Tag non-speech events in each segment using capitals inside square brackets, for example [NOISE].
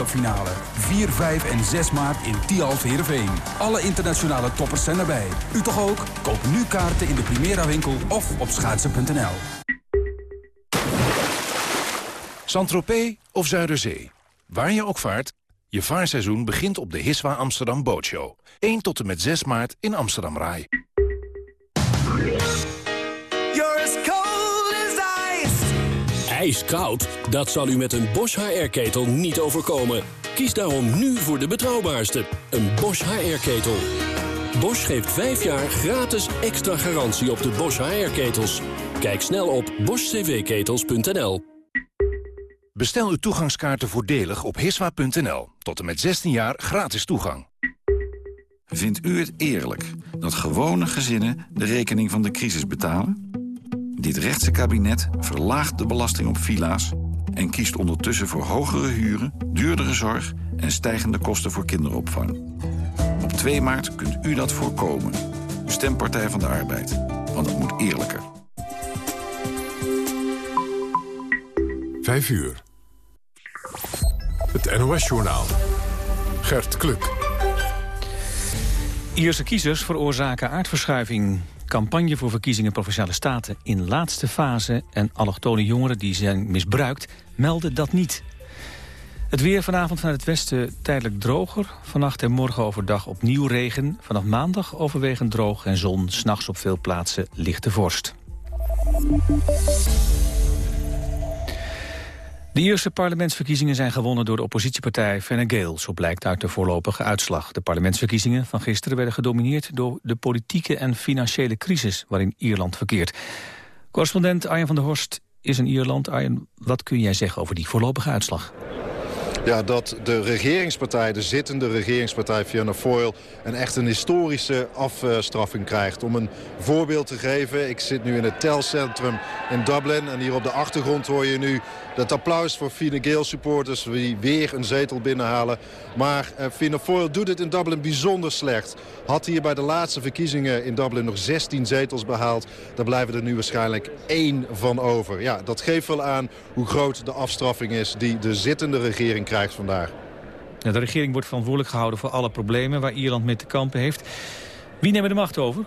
Finale. 4, 5 en 6 maart in Tialf Heerenveen. Alle internationale toppers zijn erbij. U toch ook? Koop nu kaarten in de Primera winkel of op schaatsen.nl. Saint-Tropez of Zuiderzee. Waar je ook vaart, je vaarseizoen begint op de Hiswa Amsterdam Bootshow. 1 tot en met 6 maart in Amsterdam Rai. Ijskoud? Dat zal u met een Bosch HR-ketel niet overkomen. Kies daarom nu voor de betrouwbaarste, een Bosch HR-ketel. Bosch geeft 5 jaar gratis extra garantie op de Bosch HR-ketels. Kijk snel op boschcvketels.nl. Bestel uw toegangskaarten voordelig op hiswa.nl. Tot en met 16 jaar gratis toegang. Vindt u het eerlijk dat gewone gezinnen de rekening van de crisis betalen? Dit rechtse kabinet verlaagt de belasting op villa's... en kiest ondertussen voor hogere huren, duurdere zorg... en stijgende kosten voor kinderopvang. Op 2 maart kunt u dat voorkomen. Stem Partij van de Arbeid, want het moet eerlijker. 5 uur. Het NOS-journaal. Gert Kluk. Ierse kiezers veroorzaken aardverschuiving. Campagne voor verkiezingen Provinciale Staten in laatste fase... en allochtone jongeren die zijn misbruikt, melden dat niet. Het weer vanavond vanuit het westen tijdelijk droger. Vannacht en morgen overdag opnieuw regen. Vanaf maandag overwegend droog en zon. S'nachts op veel plaatsen lichte vorst. De Ierse parlementsverkiezingen zijn gewonnen door de oppositiepartij Fine Gael. Zo blijkt uit de voorlopige uitslag. De parlementsverkiezingen van gisteren werden gedomineerd door de politieke en financiële crisis waarin Ierland verkeert. Correspondent Arjen van der Horst is in Ierland. Arjen, wat kun jij zeggen over die voorlopige uitslag? ja, dat de regeringspartij, de zittende regeringspartij Fianna Fáil... een echt een historische afstraffing krijgt. Om een voorbeeld te geven, ik zit nu in het telcentrum in Dublin... en hier op de achtergrond hoor je nu dat applaus voor Fine Gael supporters... die weer een zetel binnenhalen. Maar uh, Fianna Fáil doet het in Dublin bijzonder slecht. Had hier bij de laatste verkiezingen in Dublin nog 16 zetels behaald. Daar blijven er nu waarschijnlijk één van over. Ja, dat geeft wel aan hoe groot de afstraffing is die de zittende regering krijgt vandaag. de regering wordt verantwoordelijk gehouden voor alle problemen waar Ierland mee te kampen heeft. Wie neemt de macht over?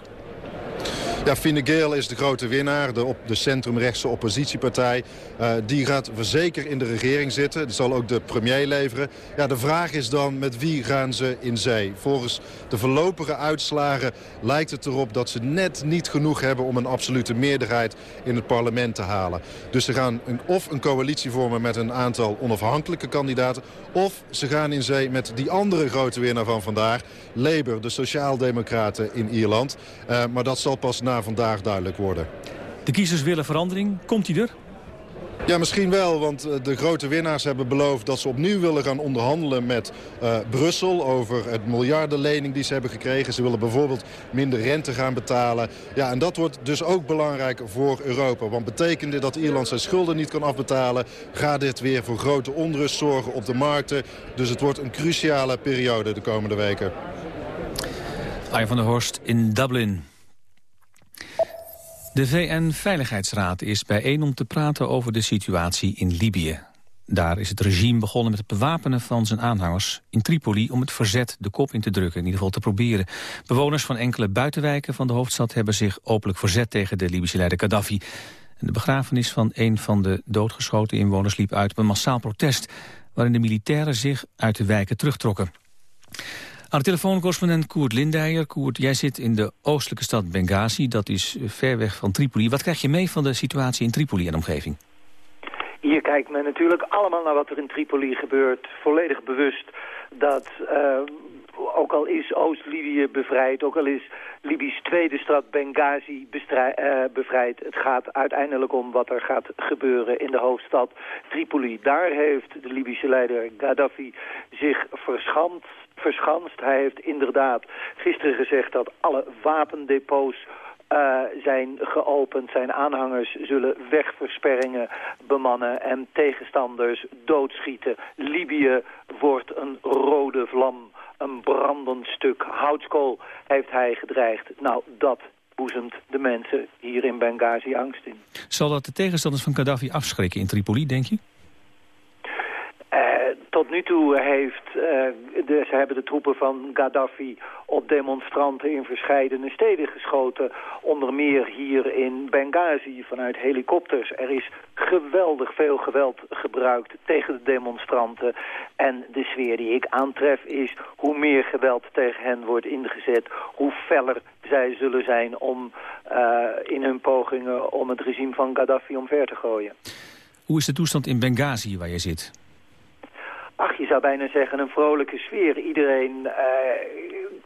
Ja, Fine Gael is de grote winnaar, de, op, de centrumrechtse oppositiepartij. Uh, die gaat zeker in de regering zitten. Die zal ook de premier leveren. Ja, de vraag is dan met wie gaan ze in zee? Volgens de voorlopige uitslagen lijkt het erop dat ze net niet genoeg hebben... om een absolute meerderheid in het parlement te halen. Dus ze gaan een, of een coalitie vormen met een aantal onafhankelijke kandidaten... of ze gaan in zee met die andere grote winnaar van vandaag... Labour, de sociaaldemocraten in Ierland. Uh, maar dat zal pas na vandaag duidelijk worden. De kiezers willen verandering. Komt die er? Ja, misschien wel, want eh, de grote winnaars hebben beloofd dat ze opnieuw willen gaan onderhandelen met uh, Brussel over het miljardenlening die ze hebben gekregen. Ze willen bijvoorbeeld minder rente gaan betalen. Ja, en dat wordt dus ook belangrijk voor Europa. Want betekent dit dat Ierland zijn schulden niet kan afbetalen, gaat dit weer voor grote onrust zorgen op de markten. Dus het wordt een cruciale periode de komende weken. Arjen van der Horst in Dublin. De VN-veiligheidsraad is bijeen om te praten over de situatie in Libië. Daar is het regime begonnen met het bewapenen van zijn aanhangers in Tripoli... om het verzet de kop in te drukken, in ieder geval te proberen. Bewoners van enkele buitenwijken van de hoofdstad... hebben zich openlijk verzet tegen de Libische leider Gaddafi. En de begrafenis van een van de doodgeschoten inwoners liep uit op een massaal protest... waarin de militairen zich uit de wijken terugtrokken. Aan de Koert Lindijer. Koert, jij zit in de oostelijke stad Benghazi. Dat is eh, ver weg van Tripoli. Wat krijg je mee van de situatie in Tripoli en omgeving? Hier kijkt men natuurlijk allemaal naar wat er in Tripoli gebeurt. Volledig bewust dat, uh, ook al is Oost-Libië bevrijd... ook al is Libisch tweede stad Benghazi uh, bevrijd... het gaat uiteindelijk om wat er gaat gebeuren in de hoofdstad Tripoli. Daar heeft de Libische leider Gaddafi zich verschamd verschanst. Hij heeft inderdaad gisteren gezegd dat alle wapendepots uh, zijn geopend. Zijn aanhangers zullen wegversperringen bemannen en tegenstanders doodschieten. Libië wordt een rode vlam, een brandend stuk houtskool heeft hij gedreigd. Nou, dat boezemt de mensen hier in Benghazi angst in. Zal dat de tegenstanders van Gaddafi afschrikken in Tripoli, denk je? Tot nu toe heeft, de, ze hebben de troepen van Gaddafi op demonstranten in verscheidene steden geschoten. Onder meer hier in Benghazi vanuit helikopters. Er is geweldig veel geweld gebruikt tegen de demonstranten. En de sfeer die ik aantref is hoe meer geweld tegen hen wordt ingezet, hoe feller zij zullen zijn om uh, in hun pogingen om het regime van Gaddafi omver te gooien. Hoe is de toestand in Benghazi waar je zit? Ach, je zou bijna zeggen een vrolijke sfeer. Iedereen uh,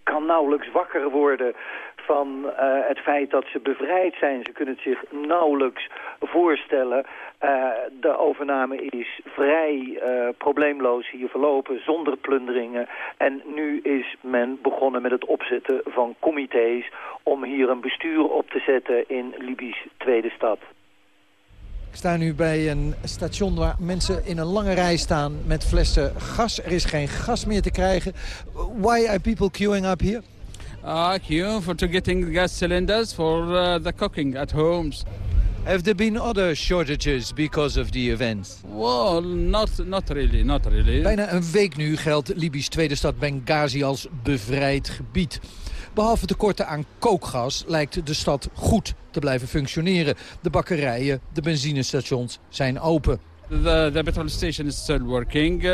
kan nauwelijks wakker worden van uh, het feit dat ze bevrijd zijn. Ze kunnen het zich nauwelijks voorstellen. Uh, de overname is vrij probleemloos hier verlopen, zonder plunderingen. En nu is men begonnen met het opzetten van comité's... om hier een bestuur op te zetten in Libisch tweede stad. Ik sta nu bij een station waar mensen in een lange rij staan met flessen gas. Er is geen gas meer te krijgen. Why are people queuing up here? Uh, queue for to getting gas cylinders for uh, the cooking at homes. Have there been other shortages because of the events? Well, not, not really, not really. Bijna een week nu geldt Libisch tweede stad Benghazi als bevrijd gebied. Behalve tekorten aan kookgas lijkt de stad goed te blijven functioneren. De bakkerijen, de benzinestations zijn open. The, the petrol station is still working. Uh,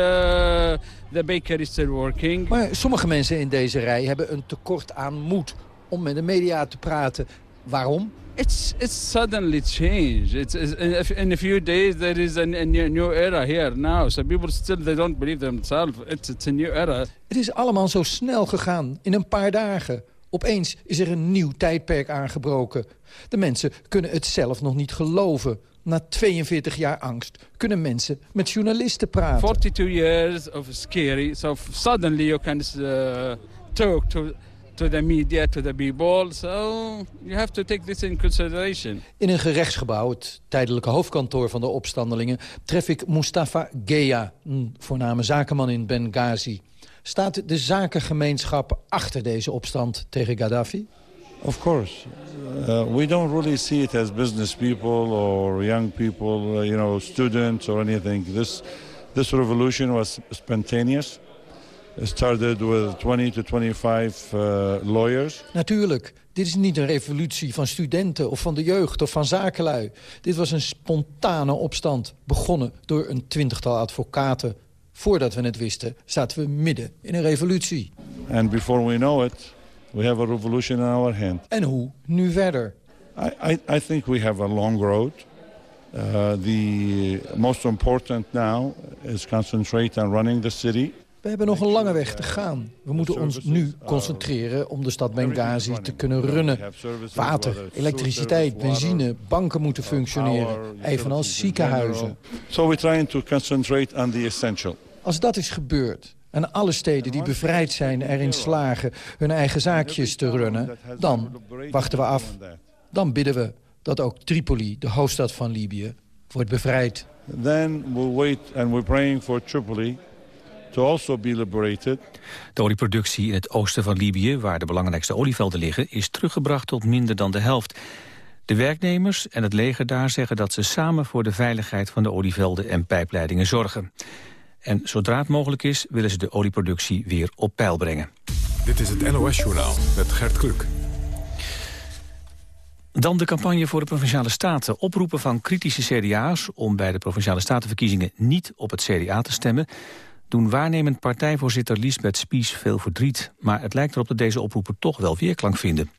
the bakery is still working. Maar sommige mensen in deze rij hebben een tekort aan moed om met de media te praten. Waarom? It's it's suddenly changed. It's, it's in a few days there is a, a new era here now. So people still they don't believe themselves. It's it's a new era. Het is allemaal zo snel gegaan in een paar dagen. Opeens is er een nieuw tijdperk aangebroken. De mensen kunnen het zelf nog niet geloven. Na 42 jaar angst kunnen mensen met journalisten praten. 42 years of scary. So suddenly you can uh, talk to to the media, to the people. So you have to take this in consideration. In een gerechtsgebouw, het tijdelijke hoofdkantoor van de opstandelingen... tref ik Mustafa Geya, een voorname zakenman in Benghazi. Staat de zakengemeenschap achter deze opstand tegen Gaddafi? Of course. Uh, we don't really see it as business people or young people, uh, you know, students or anything. This, this revolution was spontaneous. It started with 20 to 25 uh, lawyers. Natuurlijk. Dit is niet een revolutie van studenten of van de jeugd of van zakenlui. Dit was een spontane opstand, begonnen door een twintigtal advocaten. Voordat we het wisten, zaten we midden in een revolutie. And before we know it, we have a revolution in our hand. En hoe nu verder? I, I, I think we have a long road. Uh, the most important now is concentrate on running the city. We hebben nog een lange weg te gaan. We moeten ons nu concentreren om de stad Benghazi te kunnen runnen. Water, elektriciteit, benzine, banken moeten functioneren. Evenals ziekenhuizen. So we're trying to concentrate on the essential. Als dat is gebeurd en alle steden die bevrijd zijn erin slagen hun eigen zaakjes te runnen... dan wachten we af. Dan bidden we dat ook Tripoli, de hoofdstad van Libië, wordt bevrijd. Then we wait and we're praying for Tripoli to also be liberated. De olieproductie in het oosten van Libië, waar de belangrijkste olievelden liggen, is teruggebracht tot minder dan de helft. De werknemers en het leger daar zeggen dat ze samen voor de veiligheid van de olievelden en pijpleidingen zorgen. En zodra het mogelijk is, willen ze de olieproductie weer op peil brengen. Dit is het NOS-journaal met Gert Kluk. Dan de campagne voor de Provinciale Staten. Oproepen van kritische CDA's om bij de Provinciale Statenverkiezingen niet op het CDA te stemmen doen waarnemend partijvoorzitter Liesbeth Spies veel verdriet. Maar het lijkt erop dat deze oproepen toch wel weerklank vinden.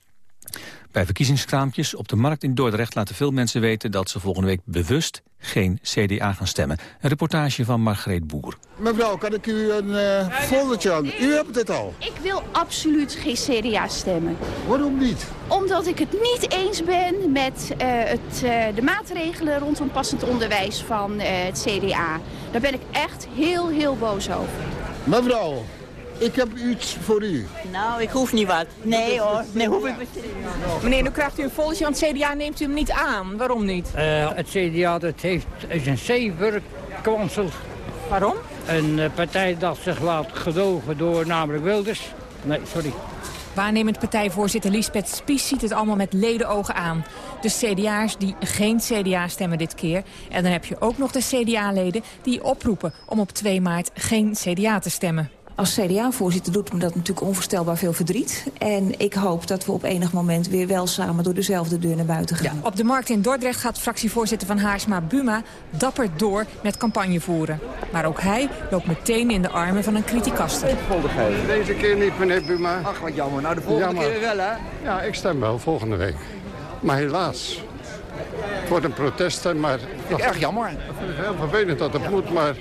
Bij verkiezingskraampjes op de markt in Dordrecht laten veel mensen weten dat ze volgende week bewust geen CDA gaan stemmen. Een reportage van Margreet Boer. Mevrouw, kan ik u een uh, foldertje aan? U hebt dit al. Ik wil absoluut geen CDA stemmen. Waarom niet? Omdat ik het niet eens ben met uh, het, uh, de maatregelen rondom passend onderwijs van het CDA. Daar ben ik echt heel, heel boos over. Mevrouw, ik heb iets voor u. Nou, ik hoef niet wat. Nee hoor, nee hoef ik Meneer, nu krijgt u een volgende want het CDA neemt u hem niet aan. Waarom niet? Uh, het CDA dat heeft, is een zever kwansel. Waarom? Een uh, partij dat zich laat gedogen door namelijk Wilders. Nee, sorry. Waarnemend partijvoorzitter Lisbeth Spies ziet het allemaal met ledenogen aan. De CDA'ers die geen CDA stemmen dit keer. En dan heb je ook nog de CDA-leden die oproepen om op 2 maart geen CDA te stemmen. Als CDA-voorzitter doet me dat natuurlijk onvoorstelbaar veel verdriet. En ik hoop dat we op enig moment weer wel samen door dezelfde deur naar buiten gaan. Op de markt in Dordrecht gaat fractievoorzitter van Haarsma Buma dapper door met campagne voeren. Maar ook hij loopt meteen in de armen van een criticaster. Deze keer niet, meneer Buma. Ach, wat jammer. Nou, de volgende Jammer. keer wel, hè? Ja, ik stem wel volgende week. Maar helaas. Het wordt een protest, maar... Erg jammer. Het heel vervelend dat het moet, maar...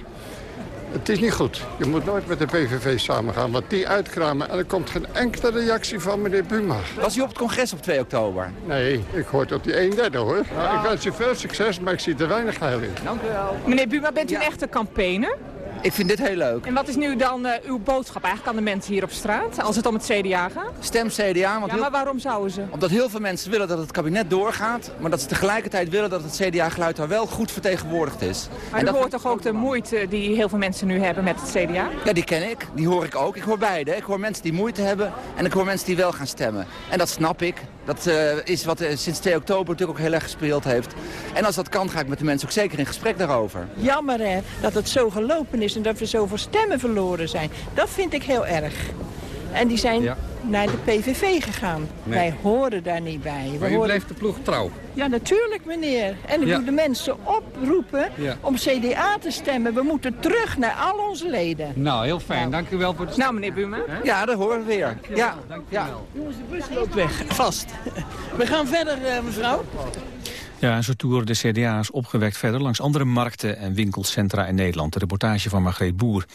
Het is niet goed. Je moet nooit met de PVV samengaan, want die uitkramen... en er komt geen enkele reactie van meneer Buma. Was u op het congres op 2 oktober? Nee, ik hoor tot die 1 derde, hoor. Nou, ik wens je veel succes, maar ik zie er weinig heil in. Dank u wel. Meneer Buma, bent u een echte campaigner? Ik vind dit heel leuk. En wat is nu dan eh, uw boodschap eigenlijk aan de mensen hier op straat... als het om het CDA gaat? Stem CDA, want Ja, maar waarom zouden ze? omdat heel veel mensen willen dat het kabinet doorgaat... maar dat ze tegelijkertijd willen dat het CDA-geluid daar wel goed vertegenwoordigd is. Maar u dat hoort toch ook de moeite die heel veel mensen nu hebben met het CDA? Ja, die ken ik. Die hoor ik ook. Ik hoor beide. Ik hoor mensen die moeite hebben en ik hoor mensen die wel gaan stemmen. En dat snap ik. Dat eh, is wat eh, sinds 2 oktober natuurlijk ook heel erg gespeeld heeft. En als dat kan, ga ik met de mensen ook zeker in gesprek daarover. Jammer hè, dat het zo gelopen is en dat we zoveel stemmen verloren zijn. Dat vind ik heel erg. En die zijn Ja. naar de PVV gegaan. Nee. Wij horen daar niet bij. We Maar u horen... blijft de ploeg trouw. Ja, natuurlijk meneer. En ik Ja. de mensen oproepen Ja. om CDA te stemmen. We moeten terug naar al onze leden. Nou, heel fijn. Dank u wel voor de Nou, meneer Buma. Ja, dat horen we weer. Ja, ja. Jongens, de bus loopt weg. Vast. [LAUGHS] We gaan verder, eh, mevrouw. Ja, en zo toeren de CDA's opgewekt verder langs andere markten en winkelcentra in Nederland. De reportage van Margreet Boer.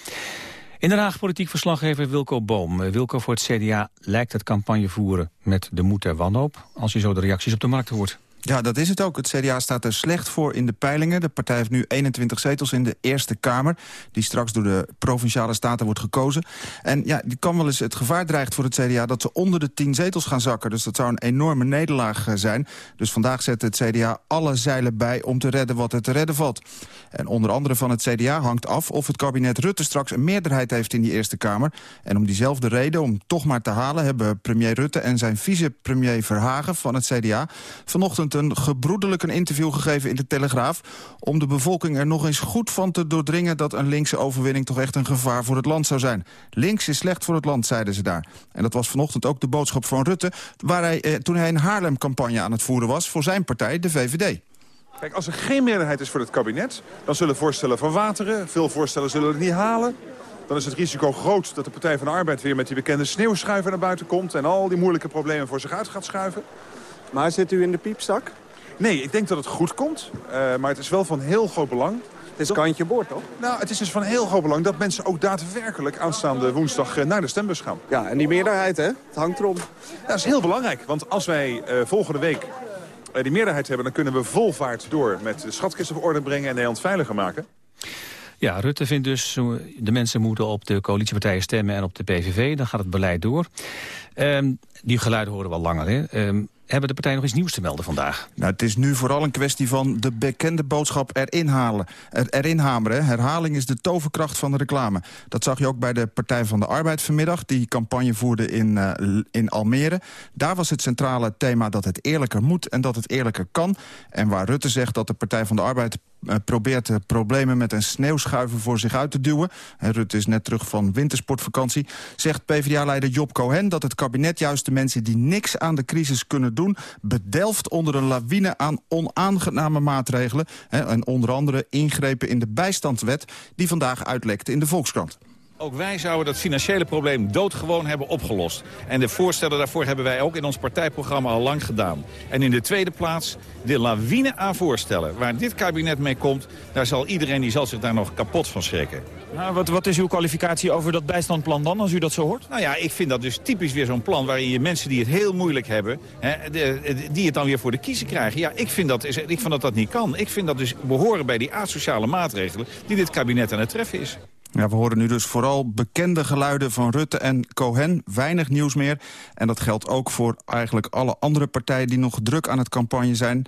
In Den Haag politiek verslaggever Wilco Boom. Eh, Wilco, voor het CDA lijkt het campagne voeren met de moed der wanhoop... als je zo de reacties op de markt hoort. Ja, dat is het ook. Het CDA staat er slecht voor in de peilingen. De partij heeft nu 21 zetels in de Eerste Kamer... die straks door de Provinciale Staten wordt gekozen. En ja, die kan wel eens het gevaar dreigt voor het CDA... dat ze onder de 10 zetels gaan zakken. Dus dat zou een enorme nederlaag eh, zijn. Dus vandaag zet het CDA alle zeilen bij om te redden wat er te redden valt. En onder andere van het CDA hangt af of het kabinet Rutte straks een meerderheid heeft in die Eerste Kamer. En om diezelfde reden, om toch maar te halen... hebben premier Rutte en zijn vicepremier Verhagen van het CDA... vanochtend een gebroedelijk een interview gegeven in de Telegraaf... om de bevolking er nog eens goed van te doordringen... dat een linkse overwinning toch echt een gevaar voor het land zou zijn. Links is slecht voor het land, zeiden ze daar. En dat was vanochtend ook de boodschap van Rutte... Waar hij, eh, toen hij een Haarlem-campagne aan het voeren was voor zijn partij, de VVD. Kijk, als er geen meerderheid is voor het kabinet... dan zullen voorstellen verwateren. Veel voorstellen zullen het niet halen. Dan is het risico groot dat de Partij van de Arbeid weer met die bekende sneeuwschuiver naar buiten komt... en al die moeilijke problemen voor zich uit gaat schuiven. Maar zit u in de piepstak? Nee, ik denk dat het goed komt. eh, maar het is wel van heel groot belang. Het is kantje boord, toch? Nou, het is dus van heel groot belang dat mensen ook daadwerkelijk aanstaande woensdag eh, naar de stembus gaan. Ja, en die meerderheid, hè? Het hangt erom. Dat is heel belangrijk, want als wij eh, volgende week die meerderheid hebben... dan kunnen we vol vaart door met de schatkisten op orde brengen en Nederland veiliger maken. Ja, Rutte vindt dus, de mensen moeten op de coalitiepartijen stemmen en op de PVV. Dan gaat het beleid door. Ehm, die geluiden horen we al langer. Hè? Ehm, hebben de partijen nog iets nieuws te melden vandaag? Nou, het is nu vooral een kwestie van de bekende boodschap erin, halen, er, hameren. Herhaling is de toverkracht van de reclame. Dat zag je ook bij de Partij van de Arbeid vanmiddag... die campagne voerde in, eh, in Almere. Daar was het centrale thema dat het eerlijker moet en dat het eerlijker kan. En waar Rutte zegt dat de Partij van de Arbeid probeert de problemen met een sneeuwschuiver voor zich uit te duwen. En Rutte is net terug van wintersportvakantie. Zegt PvdA-leider Job Cohen dat het kabinet juist de mensen die niks aan de crisis kunnen doen... bedelft onder een lawine aan onaangename maatregelen. En onder andere ingrepen in de bijstandswet die vandaag uitlekte in de Volkskrant. Ook wij zouden dat financiële probleem doodgewoon hebben opgelost. En de voorstellen daarvoor hebben wij ook in ons partijprogramma al lang gedaan. En in de tweede plaats de lawine aan voorstellen. Waar dit kabinet mee komt, daar zal iedereen die zal zich daar nog kapot van schrikken. Nou, wat, wat is uw kwalificatie over dat bijstandplan dan, als u dat zo hoort? Nou ja, ik vind dat dus typisch weer zo'n plan waarin je mensen die het heel moeilijk hebben... Hè, de, de- die het dan weer voor de kiezer krijgen. Ja, ik vind, dat, ik vind dat dat niet kan. Ik vind dat dus behoren bij die asociale maatregelen die dit kabinet aan het treffen is. Ja, we horen nu dus vooral bekende geluiden van Rutte en Cohen. Weinig nieuws meer. En dat geldt ook voor eigenlijk alle andere partijen... die nog druk aan het campagne, zijn,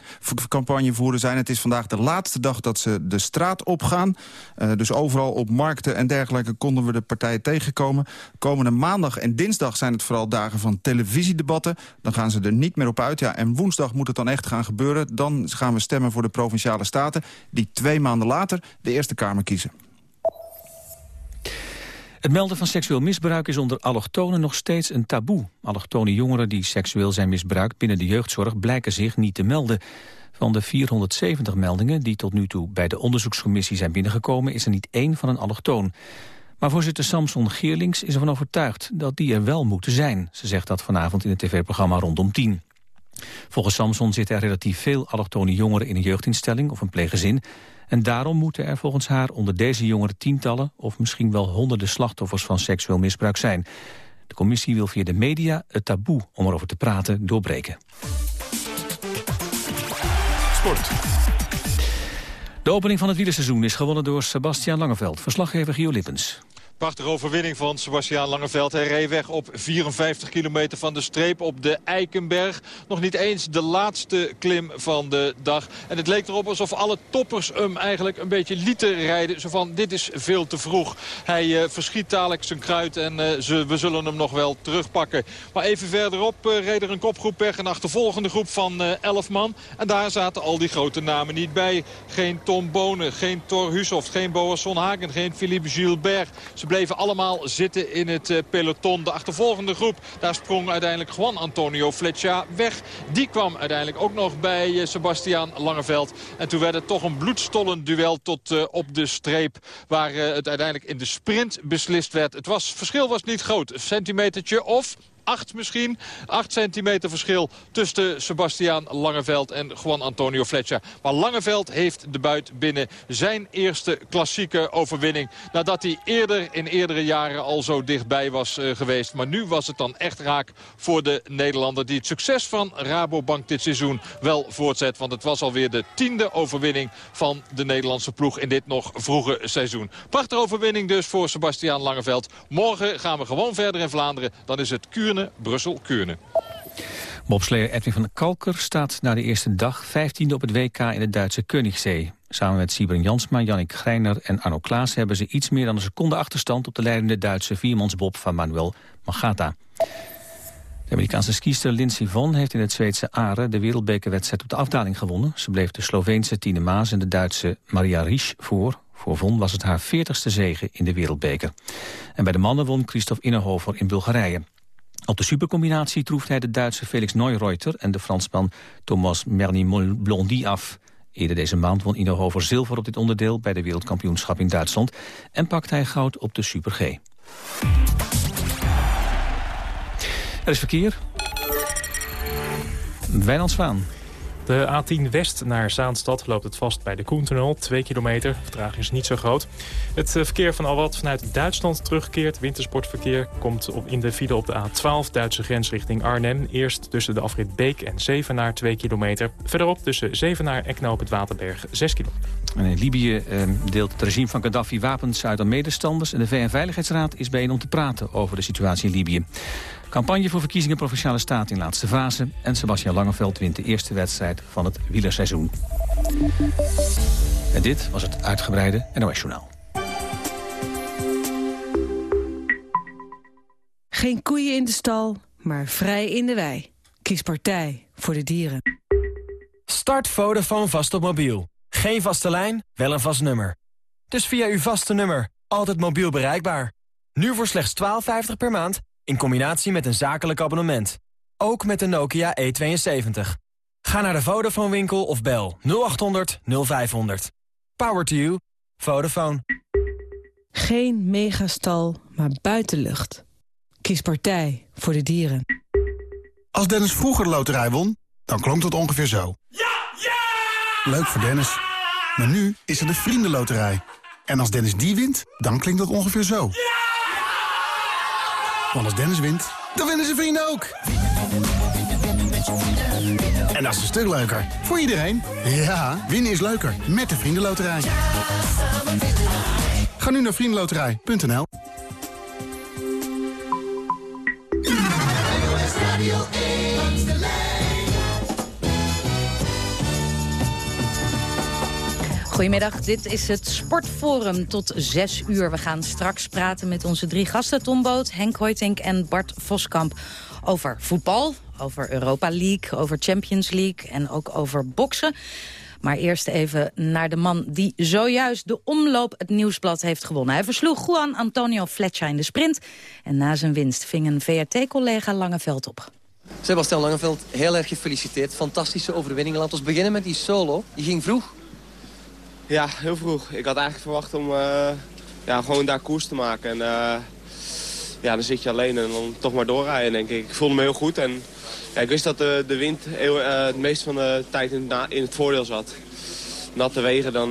campagne voeren zijn. Het is vandaag de laatste dag dat ze de straat opgaan. Uh, dus overal op markten en dergelijke konden we de partijen tegenkomen. Komende maandag en dinsdag zijn het vooral dagen van televisiedebatten. Dan gaan ze er niet meer op uit. Ja, en woensdag moet het dan echt gaan gebeuren. Dan gaan we stemmen voor de Provinciale Staten... die twee maanden later de Eerste Kamer kiezen. Het melden van seksueel misbruik is onder allochtonen nog steeds een taboe. Allochtone jongeren die seksueel zijn misbruikt binnen de jeugdzorg blijken zich niet te melden. Van de 470 meldingen die tot nu toe bij de onderzoekscommissie zijn binnengekomen is er niet één van een allochtoon. Maar voorzitter Samson Geerlings is ervan overtuigd dat die er wel moeten zijn. Ze zegt dat vanavond in het tv-programma Rondom 10. Volgens Samson zitten er relatief veel allochtone jongeren in een jeugdinstelling of een pleeggezin. En daarom moeten er volgens haar onder deze jongeren tientallen... of misschien wel honderden slachtoffers van seksueel misbruik zijn. De commissie wil via de media het taboe om erover te praten doorbreken. Sport. De opening van het wielerseizoen is gewonnen door Sebastian Langeveld. Verslaggever Gio Lippens. Prachtige overwinning van Sebastiaan Langeveld. Hij reed weg op 54 kilometer van de streep op de Eikenberg. Nog niet eens de laatste klim van de dag. En het leek erop alsof alle toppers hem eigenlijk een beetje lieten rijden. Zo van, dit is veel te vroeg. Hij uh, verschiet dadelijk zijn kruid en uh, ze, we zullen hem nog wel terugpakken. Maar even verderop uh, reed er een kopgroep weg. Een achtervolgende groep van 11 man. En daar zaten al die grote namen niet bij. Geen Tom Bonen, geen Thor Hushoft, geen Boasson Hagen, geen Philippe Gilbert. Ze bleven allemaal zitten in het uh, peloton. De achtervolgende groep, daar sprong uiteindelijk Juan Antonio Fletcher weg. Die kwam uiteindelijk ook nog bij uh, Sebastian Langeveld. En toen werd het toch een bloedstollend duel tot uh, op de streep. Waar het uiteindelijk in de sprint beslist werd. Het verschil was niet groot. Een centimetertje of 8 misschien. 8 centimeter verschil tussen Sebastiaan Langeveld en Juan Antonio Fletcher. Maar Langeveld heeft de buit binnen zijn eerste klassieke overwinning. Nadat hij eerder in eerdere jaren al zo dichtbij was uh, geweest. Maar nu was het dan echt raak voor de Nederlander die het succes van Rabobank dit seizoen wel voortzet. Want het was alweer de tiende overwinning van de Nederlandse ploeg in dit nog vroege seizoen. Prachtige overwinning dus voor Sebastiaan Langeveld. Morgen gaan we gewoon verder in Vlaanderen. Dan is het Kuur Kuurne, Brussel-Kuurne. Bobsleer Edwin van Kalker staat na de eerste dag 15e op het WK in de Duitse Königszee. Samen met Sibren Jansma, Jannik Greiner en Arno Klaas hebben ze iets meer dan een seconde achterstand op de leidende Duitse viermansbob van Manuel Magata. De Amerikaanse skiester Lindsey Vonn heeft in het Zweedse Are de wereldbekerwedstrijd op de afdaling gewonnen. Ze bleef de Sloveense Tine Maas en de Duitse Maria Riesch voor. Voor Von was het haar 40ste zege in de wereldbeker. En bij de mannen won Christophe Innerhofer in Bulgarije. Op de supercombinatie troeft hij de Duitse Felix Neureuter... en de Fransman Thomas Merny-Blondy af. Eerder deze maand won Innohover zilver op dit onderdeel... bij de wereldkampioenschap in Duitsland... en pakt hij goud op de Super G. Er is verkeer. Wijnand. De A10 West naar Zaanstad loopt het vast bij de Koentunnel. Twee kilometer, vertraging is niet zo groot. Het eh, verkeer van al wat vanuit Duitsland terugkeert. Wintersportverkeer komt in de file op de A12 Duitse grens richting Arnhem. Eerst tussen de afrit Beek en Zevenaar 2 kilometer. Verderop tussen Zevenaar en Knoop het Waterberg 6 kilometer. In Libië eh, deelt het regime van Gaddafi wapens uit aan medestanders. En de VN-veiligheidsraad is bijeen om te praten over de situatie in Libië. Campagne voor verkiezingen Provinciale Staten in laatste fase. En Sebastian Langeveld wint de eerste wedstrijd van het wielerseizoen. En dit was het uitgebreide NOS Journaal. Geen koeien in de stal, maar vrij in de wei. Kies partij voor de dieren. Start Vodafone vast op mobiel. Geen vaste lijn, wel een vast nummer. Dus via uw vaste nummer, altijd mobiel bereikbaar. Nu voor slechts 12,50 per maand in combinatie met een zakelijk abonnement. Ook met de Nokia E72. Ga naar de Vodafone winkel of bel 0800 0500. Power to you. Vodafone. Geen megastal, maar buitenlucht. Kies partij voor de dieren. Als Dennis vroeger de loterij won, dan klonk het ongeveer zo. Ja! Ja! Leuk voor Dennis. Maar nu is er de Vriendenloterij. En als Dennis die wint, dan klinkt dat ongeveer zo. Ja! Want als Dennis wint, dan winnen zijn vrienden ook. En dat is een stuk leuker. Voor iedereen. Ja, winnen is leuker. Met de Vriendenloterij. Ga nu naar vriendenloterij.nl. Goedemiddag, dit is het Sportforum tot 6 uur. We gaan straks praten met onze drie gasten, Tom Boot, Henk Hoytink en Bart Voskamp... over voetbal, over Europa League, over Champions League en ook over boksen. Maar eerst even naar de man die zojuist de omloop het nieuwsblad heeft gewonnen. Hij versloeg Juan Antonio Fletcher in de sprint. En na zijn winst ving een VRT-collega Langeveld op. Sebastian Langeveld, heel erg gefeliciteerd. Fantastische overwinning. Laten we beginnen met die solo. Je ging vroeg. Ja, heel vroeg. Ik had eigenlijk verwacht om uh, ja, gewoon daar koers te maken. En uh, ja, dan zit je alleen en dan toch maar doorrijden, denk ik. Ik voelde me heel goed en ja, ik wist dat de, de wind heel, uh, het meeste van de tijd in, in, het voordeel zat. Natte wegen, dan,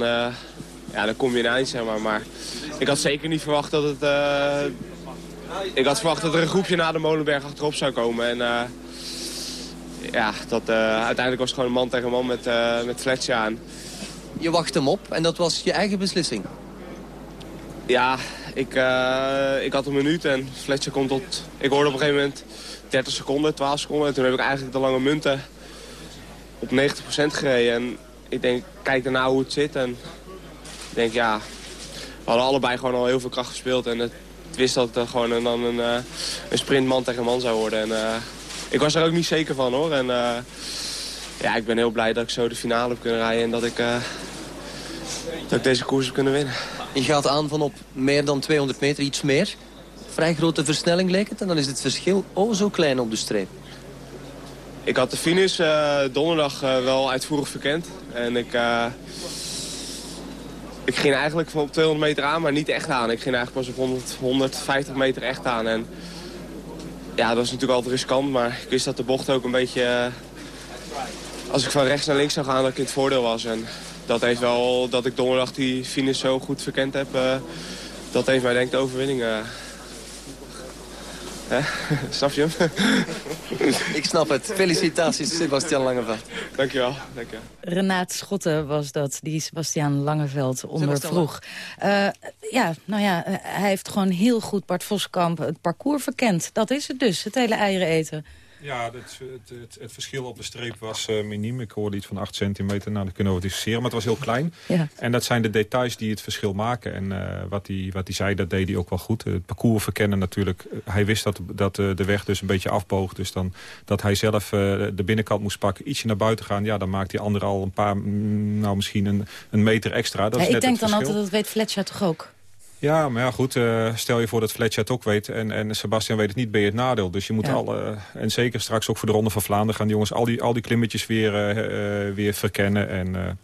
ja, dan kom je in eind, zeg maar. Maar ik had zeker niet verwacht dat het... ik had verwacht dat er een groepje na de Molenberg achterop zou komen. En ja, dat, uiteindelijk was het gewoon een man tegen man met, met aan. Je wacht hem op en dat was je eigen beslissing. Ja, ik, uh, ik had een minuut en Fletcher komt tot... Ik hoorde op een gegeven moment 30 seconden, 12 seconden. En toen heb ik eigenlijk de lange munten op 90% gereden. En ik denk, kijk daarna hoe het zit. En ik denk, ja, we hadden allebei gewoon al heel veel kracht gespeeld. En het wist dat het gewoon een, dan een, uh, een sprint man tegen man zou worden. En uh, ik was er ook niet zeker van hoor. En ja, ik ben heel blij dat ik zo de finale heb kunnen rijden. En dat ik dat ik deze koers heb kunnen winnen. Je gaat aan van op meer dan 200 meter, iets meer. Vrij grote versnelling leek het. En dan is het verschil oh zo klein op de streep. Ik had de finish uh, donderdag uh, wel uitvoerig verkend. En ik, uh, ik ging eigenlijk van op 200 meter aan, maar niet echt aan. Ik ging eigenlijk pas op 100, 150 meter echt aan. En ja, dat was natuurlijk altijd riskant, maar ik wist dat de bocht ook een beetje... als ik van rechts naar links zou gaan, dat ik in het voordeel was. En dat heeft wel, dat ik donderdag die finish zo goed verkend heb, uh, dat heeft mij denk ik de overwinning... Uh, [LAUGHS] snap je hem? [LAUGHS] ik snap het. Felicitaties, Sebastian Langeveld. Dankjewel. Dankjewel. Renaat Schotten was dat, die Sebastian Langeveld ondervroeg. Uh, ja, nou ja, hij heeft gewoon heel goed, Bart Voskamp, het parcours verkend. Dat is het dus, het hele eieren eten. Ja, het, het, het, het, verschil op de streep was uh, miniem. Ik hoorde iets van 8 centimeter. Nou, dat kunnen we discussiëren. Maar het was heel klein. Ja. En dat zijn de details die het verschil maken. En uh, wat hij wat zei, dat deed hij ook wel goed. Het parcours verkennen natuurlijk. Hij wist dat, dat uh, de weg dus een beetje afboog. Dus dan dat hij zelf de binnenkant moest pakken. Ietsje naar buiten gaan. Ja, dan maakt die ander al een paar, mm, nou misschien een, een meter extra. Dat ja, is ik denk dan altijd, dat weet Fletcher toch ook? Ja, maar ja, goed. Uh, stel je voor dat Fletcher het ook weet en, en Sebastian weet het niet, ben je het nadeel. Dus je moet ja. alle, en zeker straks ook voor de Ronde van Vlaanderen gaan die jongens al die, al die klimmetjes weer, uh, uh, weer verkennen. En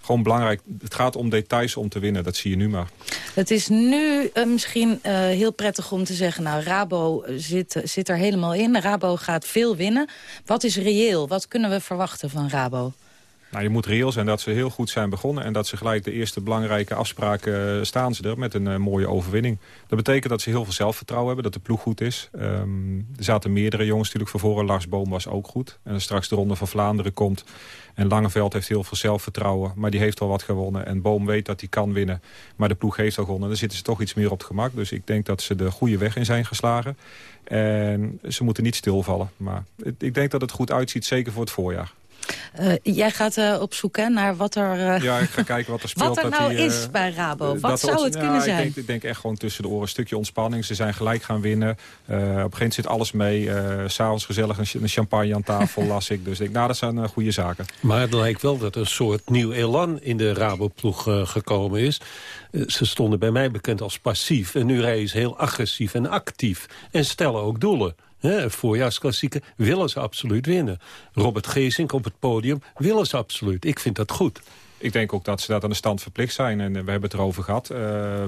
gewoon belangrijk, het gaat om details om te winnen, dat zie je nu maar. Het is nu misschien heel prettig om te zeggen, nou Rabo zit, zit er helemaal in. Rabo gaat veel winnen. Wat is reëel? Wat kunnen we verwachten van Rabo? Nou, je moet reëel zijn dat ze heel goed zijn begonnen... en dat ze gelijk de eerste belangrijke afspraken uh, staan ze er met een uh, mooie overwinning. Dat betekent dat ze heel veel zelfvertrouwen hebben, dat de ploeg goed is. Um, er zaten meerdere jongens natuurlijk voor voren. Lars Boom was ook goed. En straks de Ronde van Vlaanderen komt... en Langeveld heeft heel veel zelfvertrouwen, maar die heeft al wat gewonnen. En Boom weet dat hij kan winnen, maar de ploeg heeft al gewonnen. Dan zitten ze toch iets meer op het gemak. Dus ik denk dat ze de goede weg in zijn geslagen. En ze moeten niet stilvallen. Maar ik denk dat het goed uitziet, zeker voor het voorjaar. Uh, jij gaat uh, op zoek hè, naar wat er, uh, ja, ik ga kijken wat er [LAUGHS] speelt. wat er nou die, is bij Rabo. wat zou het ja, kunnen zijn? Ik denk, ik denk, echt gewoon tussen de oren een stukje ontspanning. Ze zijn gelijk gaan winnen. op een gegeven moment zit alles mee. S'avonds gezellig een, champagne aan tafel [LAUGHS] las ik. Dus ik denk, nou, dat zijn goede zaken. Maar het lijkt wel dat er een soort nieuw elan in de Rabo-ploeg gekomen is. ze stonden bij mij bekend als passief. En nu rijden ze heel agressief en actief. En stellen ook doelen. Voorjaarsklassieken willen ze absoluut winnen. Robert Geesink op het podium willen ze absoluut. Ik vind dat goed. Ik denk ook dat ze dat aan de stand verplicht zijn. En we hebben het erover gehad. Uh,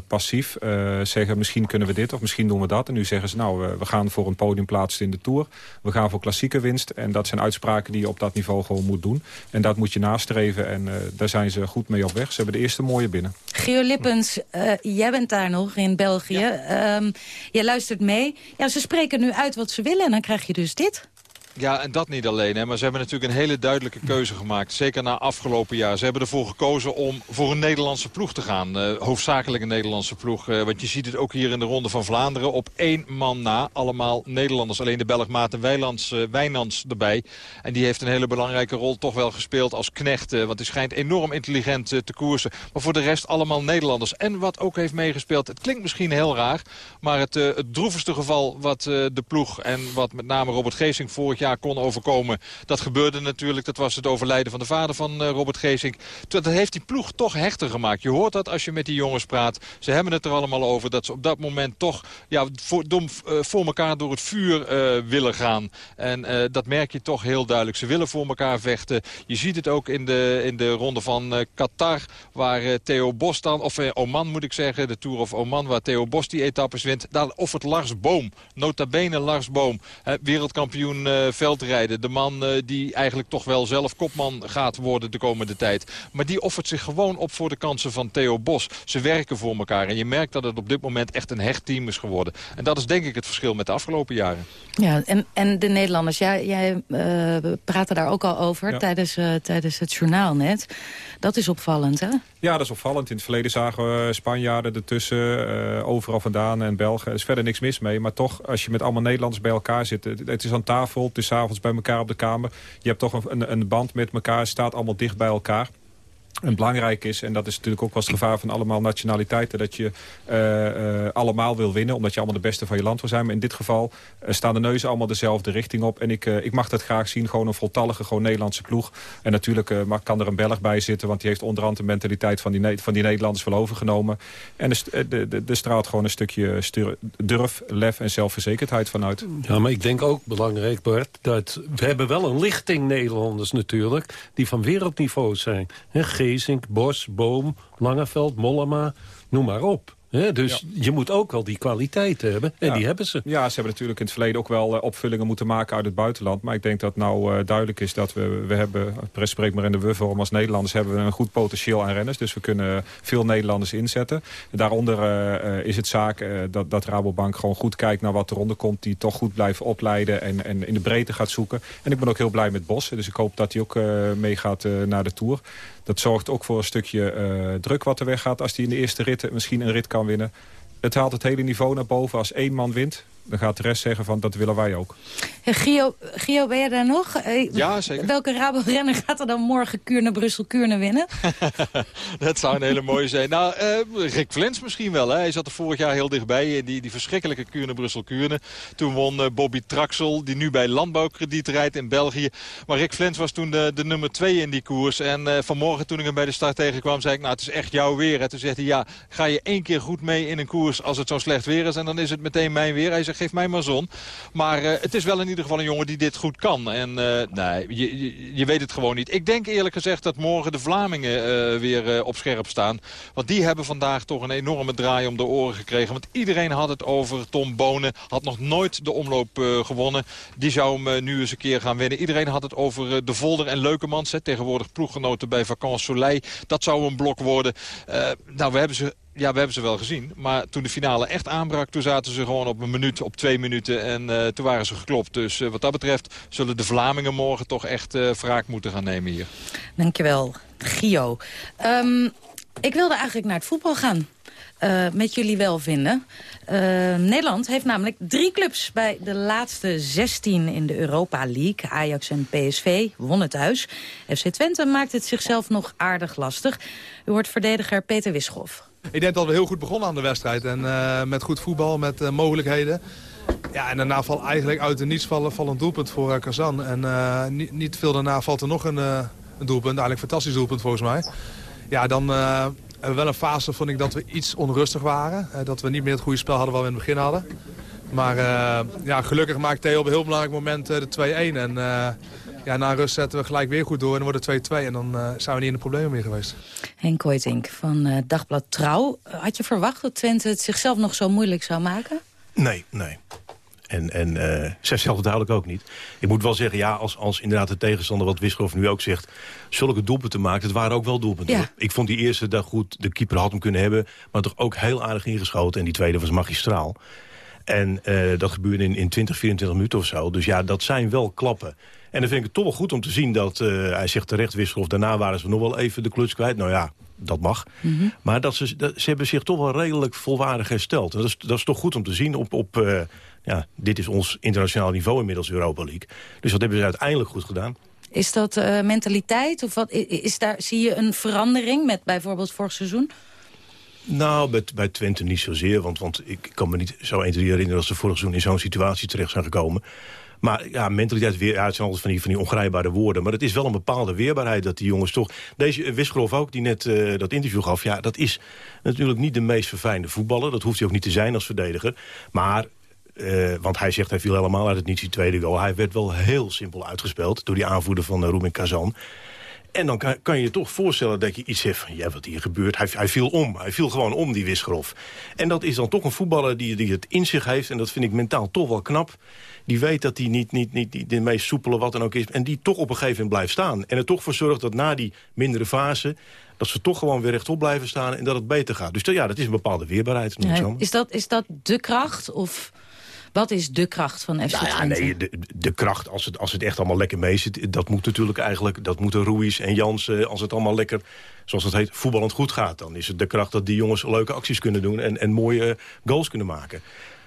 passief uh, zeggen misschien kunnen we dit of misschien doen we dat. En nu zeggen ze nou we gaan voor een podium plaatsen in de Tour. We gaan voor klassieke winst. En dat zijn uitspraken die je op dat niveau gewoon moet doen. En dat moet je nastreven. En uh, daar zijn ze goed mee op weg. Ze hebben de eerste mooie binnen. Geo Lippens, jij bent daar nog in België. Ja. Um, jij luistert mee. Ja, ze spreken nu uit wat ze willen en dan krijg je dus dit. Ja, en dat niet alleen. Hè, maar ze hebben natuurlijk een hele duidelijke keuze gemaakt. Zeker na afgelopen jaar. Ze hebben ervoor gekozen om voor een Nederlandse ploeg te gaan. Uh, hoofdzakelijk een Nederlandse ploeg. Uh, want je ziet het ook hier in de Ronde van Vlaanderen. Op één man na. Allemaal Nederlanders. Alleen de Belg Maarten uh, Wijnands erbij. En die heeft een hele belangrijke rol toch wel gespeeld als knecht. want hij schijnt enorm intelligent te koersen. Maar voor de rest allemaal Nederlanders. En wat ook heeft meegespeeld. Het klinkt misschien heel raar. Maar het, het droevigste geval wat de ploeg en wat met name Robert Geesing vorig jaar jaar kon overkomen. Dat gebeurde natuurlijk. Dat was het overlijden van de vader van uh, Robert Geesink. Dat heeft die ploeg toch hechter gemaakt. Je hoort dat als je met die jongens praat. Ze hebben het er allemaal over dat ze op dat moment toch ja, voor, dom, uh, voor elkaar door het vuur uh, willen gaan. En dat merk je toch heel duidelijk. Ze willen voor elkaar vechten. Je ziet het ook in de, in de ronde van Qatar. Waar Theo Bos dan, of Oman moet ik zeggen. De Tour of Oman waar Theo Bos die etappes wint. Daar, of het Lars Boom. Nota bene Lars Boom. wereldkampioen veldrijden. De man uh, die eigenlijk toch wel zelf kopman gaat worden de komende tijd. Maar die offert zich gewoon op voor de kansen van Theo Bos. Ze werken voor elkaar. En je merkt dat het op dit moment echt een hecht team is geworden. En dat is denk ik het verschil met de afgelopen jaren. Ja, en, en de Nederlanders, ja, jij uh, praatte daar ook al over ja. tijdens, uh, tijdens het journaal net. Dat is opvallend, hè? Ja, dat is opvallend. In het verleden zagen we Spanjaarden ertussen, uh, overal vandaan en Belgen. Er is verder niks mis mee. Maar toch, als je met allemaal Nederlanders bij elkaar zit... het is aan tafel, het is avonds bij elkaar op de kamer. Je hebt toch een, een band met elkaar, staat allemaal dicht bij elkaar. En belangrijk is, en dat is natuurlijk ook wel het gevaar van allemaal nationaliteiten... dat je uh, uh, allemaal wil winnen, omdat je allemaal de beste van je land wil zijn. Maar in dit geval uh, staan de neuzen allemaal dezelfde richting op. En ik, ik mag dat graag zien, gewoon een voltallige, gewoon Nederlandse ploeg. En natuurlijk mag, kan er een Belg bij zitten... want die heeft onderhand de mentaliteit van die, van die Nederlanders wel overgenomen. En er de, de, de straalt gewoon een stukje durf, lef en zelfverzekerdheid vanuit. Ja, maar ik denk ook belangrijk, Bart... dat we hebben wel een lichting Nederlanders natuurlijk... die van wereldniveau zijn. He, Geesink, Bos, Boom, Langeveld, Mollema, noem maar op. He, dus ja. je moet ook al die kwaliteiten hebben. En ja. die hebben ze. Ja, ze hebben natuurlijk in het verleden ook wel uh, opvullingen moeten maken uit het buitenland. Maar ik denk dat nou uh, duidelijk is dat we, we hebben, pres spreekt maar in de wuffelm als Nederlanders, hebben we een goed potentieel aan renners. Dus we kunnen veel Nederlanders inzetten. Daaronder uh, is het zaak dat, dat Rabobank gewoon goed kijkt naar wat eronder komt. Die toch goed blijft opleiden en, en in de breedte gaat zoeken. En ik ben ook heel blij met Bos. Dus ik hoop dat hij ook meegaat naar de Tour. Dat zorgt ook voor een stukje uh, druk wat er weggaat. Als hij in de eerste rit misschien een rit kan winnen. Het haalt het hele niveau naar boven als één man wint dan gaat de rest zeggen van dat willen wij ook. Gio, Gio ben je daar nog? Ja, zeker. Welke Rabo-renner gaat er dan morgen Kuurne, Brussel, Kuurne winnen? [LAUGHS] dat zou een hele mooie zijn. Nou, uh, Rick Flens misschien wel. Hè? Hij zat er vorig jaar heel dichtbij. Die, die verschrikkelijke Kuurne, Brussel, Kuurne. Toen won uh, Bobby Traxel, die nu bij Landbouwkrediet rijdt in België. Maar Rick Flens was toen de, de nummer twee in die koers. En uh, vanmorgen toen ik hem bij de start tegenkwam, zei ik... nou, het is echt jouw weer. En toen zegt hij, ja, ga je één keer goed mee in een koers als het zo slecht weer is... en dan is het meteen mijn weer. Hij zegt, geef mij maar zon. Maar uh, het is wel in ieder geval een jongen die dit goed kan. En uh, nee, je, je, weet het gewoon niet. Ik denk eerlijk gezegd dat morgen de Vlamingen uh, weer op scherp staan. Want die hebben vandaag toch een enorme draai om de oren gekregen. Want iedereen had het over Tom Bonen. Had nog nooit de omloop gewonnen. Die zou hem nu eens een keer gaan winnen. Iedereen had het over De Volder en Leukemans. Hè, tegenwoordig ploeggenoten bij Vacances Soleil. Dat zou een blok worden. nou, we hebben ze ja, we hebben ze wel gezien. Maar toen de finale echt aanbrak, toen zaten ze gewoon op een minuut, op twee minuten. En uh, toen waren ze geklopt. Dus uh, wat dat betreft zullen de Vlamingen morgen toch echt uh, wraak moeten gaan nemen hier. Dankjewel, Gio. Um, ik wilde eigenlijk naar het voetbal gaan. Uh, met jullie wel vinden. Uh, Nederland heeft namelijk drie clubs bij de laatste 16 in de Europa League. Ajax en PSV wonnen thuis. FC Twente maakt het zichzelf nog aardig lastig. U hoort verdediger Peter Wischoff. Ik denk dat we heel goed begonnen aan de wedstrijd. En uh, met goed voetbal, met uh, mogelijkheden. Ja, en daarna valt eigenlijk uit de niets vallen, vallen een doelpunt voor uh, Kazan. En niet, niet, veel daarna valt er nog een, een doelpunt. Eigenlijk een fantastisch doelpunt volgens mij. Ja, dan wel een fase, vond ik, dat we iets onrustig waren. dat we niet meer het goede spel hadden wat we in het begin hadden. Maar ja, gelukkig maakt Theo op een heel belangrijk moment de 2-1. En ja, na rust zetten we gelijk weer goed door en dan wordt het 2-2. En dan uh, zijn we niet in de problemen meer geweest. Henk Koitink van uh, Dagblad Trouw. Had je verwacht dat Twente het zichzelf nog zo moeilijk zou maken? Nee, nee. En, en uh, zelf duidelijk ook niet. Ik moet wel zeggen, ja, als, als inderdaad de tegenstander... wat Wisgrof nu ook zegt, zulke doelpunten maakt... het waren ook wel doelpunten. Ja. Ik vond die eerste dag goed, de keeper had hem kunnen hebben... maar toch ook heel aardig ingeschoten. En die tweede was magistraal. En uh, dat gebeurde in, in 20, 24 minuten of zo. Dus ja, dat zijn wel klappen. En dan vind ik het toch wel goed om te zien dat, uh, hij zegt terecht Wisselhof... daarna waren ze nog wel even de kluts kwijt. Nou ja, dat mag. Mm -hmm. Maar dat ze, dat, ze hebben zich toch wel redelijk volwaardig hersteld. Dat is, dat is toch goed om te zien op... op uh, ja, dit is ons internationaal niveau inmiddels Europa League. Dus dat hebben ze uiteindelijk goed gedaan. Is dat mentaliteit? Of wat, is daar, zie je een verandering met bijvoorbeeld vorig seizoen? Nou, bij, bij Twente niet zozeer. Want, want ik kan me niet zo 1, 2 herinneren... dat ze vorig seizoen in zo'n situatie terecht zijn gekomen. Maar ja, mentaliteit, weer, ja, het zijn altijd van die, van die ongrijpbare woorden. Maar het is wel een bepaalde weerbaarheid dat die jongens toch... Deze Wisgrof ook, die net uh, dat interview gaf... ja, dat is natuurlijk niet de meest verfijnde voetballer. Dat hoeft hij ook niet te zijn als verdediger. Maar uh, want hij zegt hij viel helemaal uit het niets die tweede goal. Hij werd wel heel simpel uitgespeeld door die aanvoerder van uh, Ruben Kazan. En dan kan, kan, je je toch voorstellen dat je iets zegt van... ja, wat hier gebeurt, hij, hij viel om. Hij viel gewoon om, die Wisgrof. En dat is dan toch een voetballer die, die het in zich heeft... en dat vind ik mentaal toch wel knap. Die weet dat hij niet, niet, niet, niet de meest soepele wat dan ook is... en die toch op een gegeven moment blijft staan. En er toch voor zorgt dat na die mindere fase dat ze toch gewoon weer rechtop blijven staan en dat het beter gaat. Dus ja, dat is een bepaalde weerbaarheid. Ja, is, dat, is dat de kracht of... Wat is de kracht van FC nou ja, nee, de, de, kracht, als het, als het echt allemaal lekker mee zit... dat moet natuurlijk eigenlijk, dat moeten Ruiz en Jansen... als het allemaal lekker, zoals het heet, voetballend goed gaat... dan is het de kracht dat die jongens leuke acties kunnen doen... en, en mooie goals kunnen maken.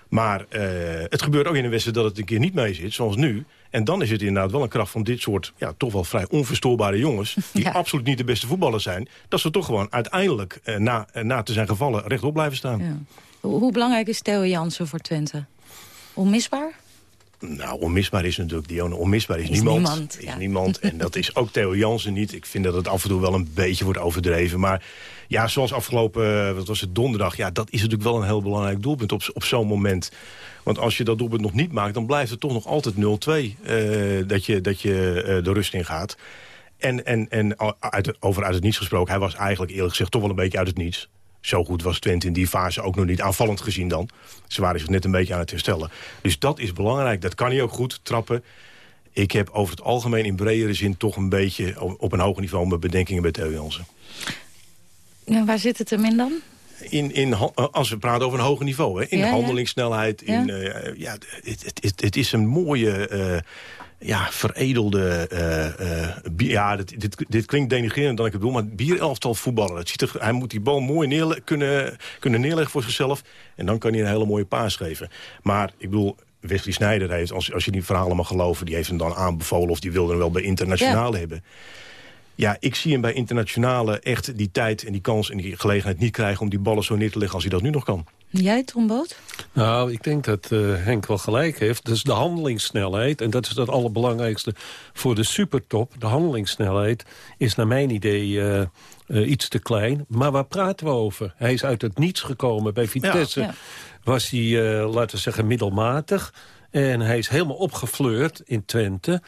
Maar uh, het gebeurt ook in de wedstrijd dat het een keer niet mee zit, zoals nu. En dan is het inderdaad wel een kracht van dit soort... Ja, toch wel vrij onverstoorbare jongens... [LAUGHS] die ja. absoluut niet de beste voetballers zijn... dat ze toch gewoon uiteindelijk, uh, na, uh, na te zijn gevallen, rechtop blijven staan. Ja. Hoe belangrijk is Theo Jansen voor Twente? Onmisbaar? Nou, onmisbaar is natuurlijk Dionne. Onmisbaar is, is niemand. niemand is niemand. En dat is ook Theo Jansen niet. Ik vind dat het af en toe wel een beetje wordt overdreven. Maar ja, zoals afgelopen, wat was het, donderdag... ja, dat is natuurlijk wel een heel belangrijk doelpunt op, op zo'n moment. Want als je dat doelpunt nog niet maakt... dan blijft het toch nog altijd 0-2 uh, dat je, dat je uh, de rust in gaat. En, en, en uit, over uit het niets gesproken... hij was eigenlijk eerlijk gezegd toch wel een beetje uit het niets. Zo goed was Twente in die fase ook nog niet aanvallend gezien dan. Ze waren zich net een beetje aan het herstellen. Dus dat is belangrijk. Dat kan hij ook goed trappen. Ik heb over het algemeen in bredere zin toch een beetje op een hoger niveau mijn bedenkingen bij Theo Jansen. Ja, waar zit het hem in dan? In, in, als we praten over een hoger niveau, hè? in ja, handelingssnelheid. Ja. In, uh, ja, het, het, het, is een mooie... Uh, ja, veredelde... Uh, uh, bier, ja, dit, dit, dit klinkt denigrerend dan ik het bedoel, maar bierelftal voetballen. Het ziet er, hij moet die bal mooi neerle kunnen, kunnen neerleggen voor zichzelf. En dan kan hij een hele mooie paas geven. Maar ik bedoel, Wesley Sneijder heeft, als, als je die verhalen mag geloven... die heeft hem dan aanbevolen of die wilde hem wel bij internationale ja. hebben. Ja, ik zie hem bij internationale echt die tijd en die kans en die gelegenheid niet krijgen... om die ballen zo neer te leggen als hij dat nu nog kan. Jij, Tom Boot? Nou, ik denk dat uh, Henk wel gelijk heeft. Dus de handelingssnelheid, en dat is het allerbelangrijkste voor de supertop. De handelingssnelheid is naar mijn idee uh, uh, iets te klein. Maar waar praten we over? Hij is uit het niets gekomen. Bij Vitesse ja, ja. was hij, laten we zeggen, middelmatig. En hij is helemaal opgefleurd in Twente...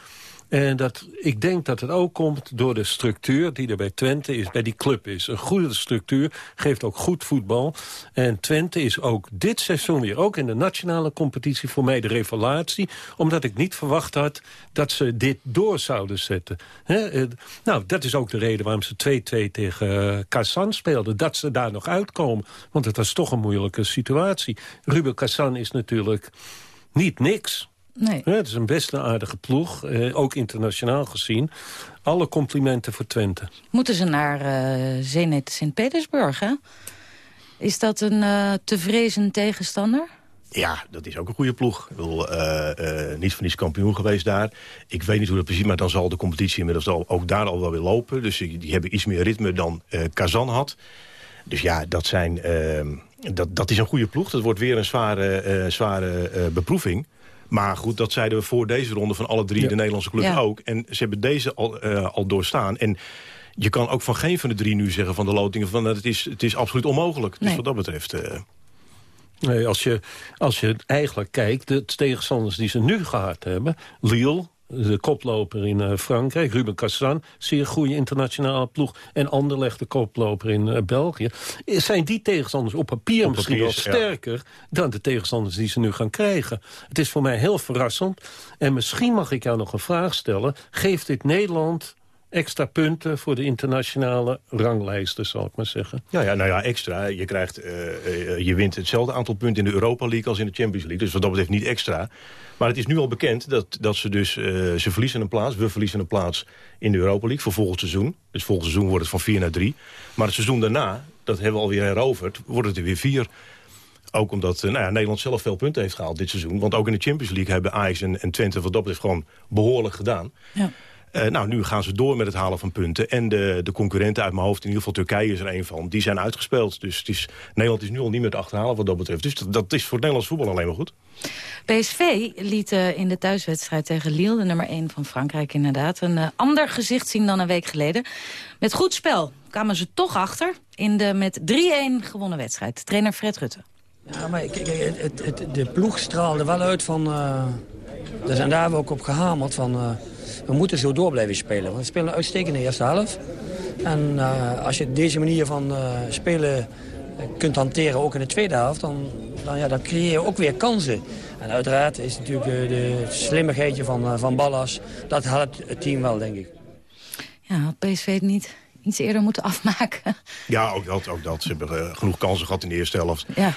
En dat, ik denk dat het ook komt door de structuur die er bij Twente is, bij die club is. Een goede structuur geeft ook goed voetbal. En Twente is ook dit seizoen weer, ook in de nationale competitie, voor mij de revelatie. Omdat ik niet verwacht had dat ze dit door zouden zetten. Nou, dat is ook de reden waarom ze 2-2 tegen uh, Kazan speelden. Dat ze daar nog uitkomen. Want het was toch een moeilijke situatie. Ruben Kazan is natuurlijk niet niks. Nee. Ja, het is een best een aardige ploeg, eh, ook internationaal gezien. Alle complimenten voor Twente. Moeten ze naar uh, Zenit Sint-Petersburg, hè? Is dat een uh, te vrezen tegenstander? Ja, dat is ook een goede ploeg. Ik wil uh, uh, niet van iets kampioen geweest daar. Ik weet niet hoe dat precies, maar dan zal de competitie inmiddels al, ook daar al wel weer lopen. Dus die, die hebben iets meer ritme dan uh, Kazan had. Dus ja, dat, zijn, dat, dat is een goede ploeg. Dat wordt weer een zware, zware beproeving. Maar goed, dat zeiden we voor deze ronde van alle drie ja. de Nederlandse clubs ja. ook. En ze hebben deze al, uh, al doorstaan. En je kan ook van geen van de drie nu zeggen van de lotingen... van het is, het is absoluut onmogelijk. Dus nee. wat dat betreft... Uh... Nee, als je, als je eigenlijk kijkt, de tegenstanders die ze nu gehad hebben... Lille, de koploper in uh, Frankrijk, Ruben Cassan, zeer goede internationale ploeg. En Anderlecht, de koploper in uh, België. Zijn die tegenstanders op papier, op misschien papier, wel sterker... Ja. dan de tegenstanders die ze nu gaan krijgen? Het is voor mij heel verrassend. En misschien mag ik jou nog een vraag stellen. Geeft dit Nederland extra punten voor de internationale ranglijsten, zal ik maar zeggen. Ja, ja nou ja, extra. Je, krijgt, uh, uh, je wint hetzelfde aantal punten in de Europa League als in de Champions League. Dus wat dat betreft niet extra. Maar het is nu al bekend dat, dat ze dus... Uh, ze verliezen een plaats, we verliezen een plaats in de Europa League voor volgend seizoen. Dus volgend seizoen wordt het van vier naar drie. Maar het seizoen daarna, dat hebben we alweer heroverd, wordt het er weer vier. Ook omdat nou ja, Nederland zelf veel punten heeft gehaald dit seizoen. Want ook in de Champions League hebben Ajax en, en Twente wat dat betreft gewoon behoorlijk gedaan. Ja. Uh, nou, nu gaan ze door met het halen van punten. En de, de concurrenten uit mijn hoofd, in ieder geval Turkije is er een van... die zijn uitgespeeld. Dus het is, Nederland is nu al niet meer te achterhalen wat dat betreft. Dus dat, dat is voor het Nederlands voetbal alleen maar goed. PSV liet uh, in de thuiswedstrijd tegen Lille, de nummer 1 van Frankrijk inderdaad... een uh, ander gezicht zien dan een week geleden. Met goed spel kwamen ze toch achter in de met 3-1 gewonnen wedstrijd. Trainer Fred Rutte. Ja, maar kijk, het, het, de ploeg straalde wel uit van... dus en daar we ook op gehamerd van we moeten zo door blijven spelen. Want we spelen een uitstekende eerste helft. En uh, als je deze manier van uh, spelen kunt hanteren, ook in de tweede helft... dan, dan, ja, dan creëer je ook weer kansen. En uiteraard is natuurlijk de, de slimmigheidje van, uh, van Ballas... dat helpt het team wel, denk ik. Ja, PSV het niet iets eerder moeten afmaken. Ja, ook dat. Ook dat. Ze hebben genoeg kansen gehad in de eerste helft. Ja.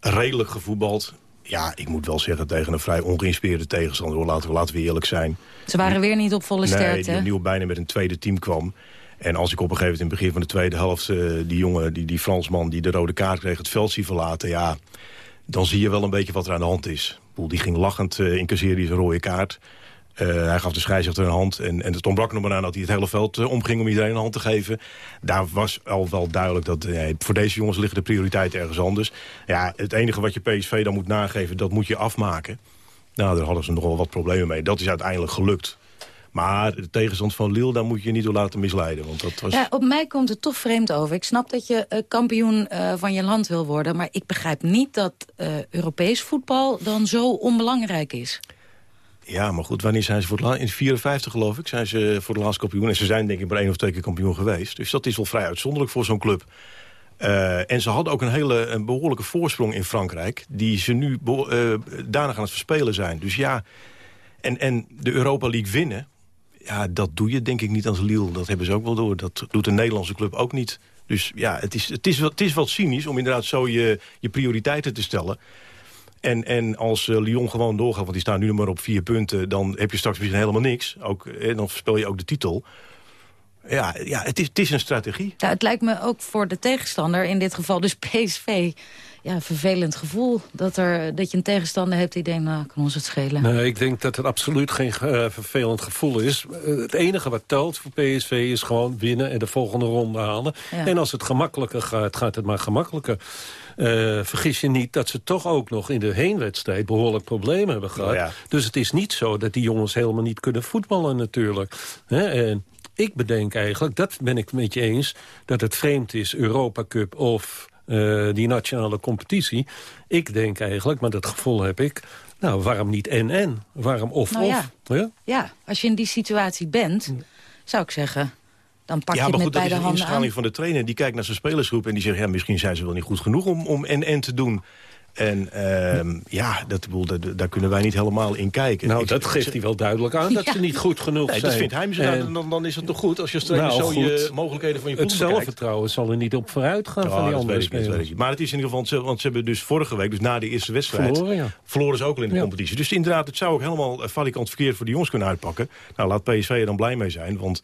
Redelijk gevoetbald. Ja, ik moet wel zeggen tegen een vrij ongeïnspireerde tegenstander. Hoor. Laten, we, laten we eerlijk zijn. Ze waren weer niet op volle sterkte. Nee, die bijna met een tweede team kwam. En als ik op een gegeven moment in het begin van de tweede helft... Uh, die jongen, die, die Fransman die de rode kaart kreeg, het veld zie verlaten... ja, dan zie je wel een beetje wat er aan de hand is. Boel, die ging lachend uh, incasseren die zijn rode kaart. Uh, hij gaf de scheidsrechter een hand. En, en het ontbrak nog maar aan dat hij het hele veld uh, omging om iedereen een hand te geven. Daar was al wel duidelijk dat uh, voor deze jongens liggen de prioriteiten ergens anders. Ja, het enige wat je PSV dan moet nageven, dat moet je afmaken. Nou, daar hadden ze nogal wat problemen mee. Dat is uiteindelijk gelukt. Maar de tegenstand van Lille, daar moet je niet door laten misleiden. Want dat was... ja, op mij komt het toch vreemd over. Ik snap dat je kampioen van je land wil worden. Maar ik begrijp niet dat Europees voetbal dan zo onbelangrijk is. Ja, maar goed, wanneer zijn ze voor het laatst? In 54 geloof ik zijn ze voor het laatst kampioen. En ze zijn denk ik maar één of twee keer kampioen geweest. Dus dat is wel vrij uitzonderlijk voor zo'n club. Uh, en ze hadden ook een hele behoorlijke voorsprong in Frankrijk... die ze nu uh, daarna aan het verspelen zijn. Dus ja, en, en de Europa League winnen... ja, dat doe je denk ik niet als Lille. Dat hebben ze ook wel door. Dat doet een Nederlandse club ook niet. Dus ja, het is, het is, het is wat cynisch om inderdaad zo je, je prioriteiten te stellen... En, en als uh, Lyon gewoon doorgaat, want die staan nu nog maar op vier punten... dan heb je straks misschien helemaal niks. Ook, en dan speel je ook de titel. Ja, ja het, is, het is een strategie. Ja, het lijkt me ook voor de tegenstander, in dit geval dus PSV... Ja, vervelend gevoel dat, er, dat je een tegenstander hebt die denkt, nou, kan ons het schelen. Nee, ik denk dat het absoluut geen uh, vervelend gevoel is. Uh, het enige wat telt voor PSV is gewoon winnen en de volgende ronde halen. Ja. En als het gemakkelijker gaat, gaat het maar gemakkelijker. Uh, vergis je niet dat ze toch ook nog in de heenwedstrijd behoorlijk problemen hebben gehad. Ja. Dus het is niet zo dat die jongens helemaal niet kunnen voetballen natuurlijk. He, en ik bedenk eigenlijk, dat ben ik met je eens... dat het vreemd is, Europa Cup of uh, die nationale competitie. Ik denk eigenlijk, maar dat gevoel heb ik... nou, waarom niet en-en? Waarom of-of? Nou ja. Ja? ja, als je in die situatie bent, zou ik zeggen... Dan pak ja, je maar het goed, met dat is een van de trainer. Die kijkt naar zijn spelersgroep en die zegt... ja, misschien zijn ze wel niet goed genoeg om, om en-en te doen. En uh, ja, dat, dat, daar kunnen wij niet helemaal in kijken. Nou, Ik- dat geeft hij wel duidelijk aan, dat Ja. ze niet goed genoeg Nee, zijn. dat vindt hij misschien. En- dan, dan is het toch goed als je trainer Nou, zo goed. je mogelijkheden van je Het ploeg zelfvertrouwen zal er niet op vooruit gaan Ja, van die andere spelers. Maar het is in ieder geval, want ze, want ze hebben dus vorige week, dus na de eerste wedstrijd, Verloren, ja. verloren ze ook al in de Ja. competitie. Dus inderdaad, het zou ook helemaal eh, valikant verkeerd voor de jongens kunnen uitpakken. Nou, laat PSV er dan blij mee zijn, want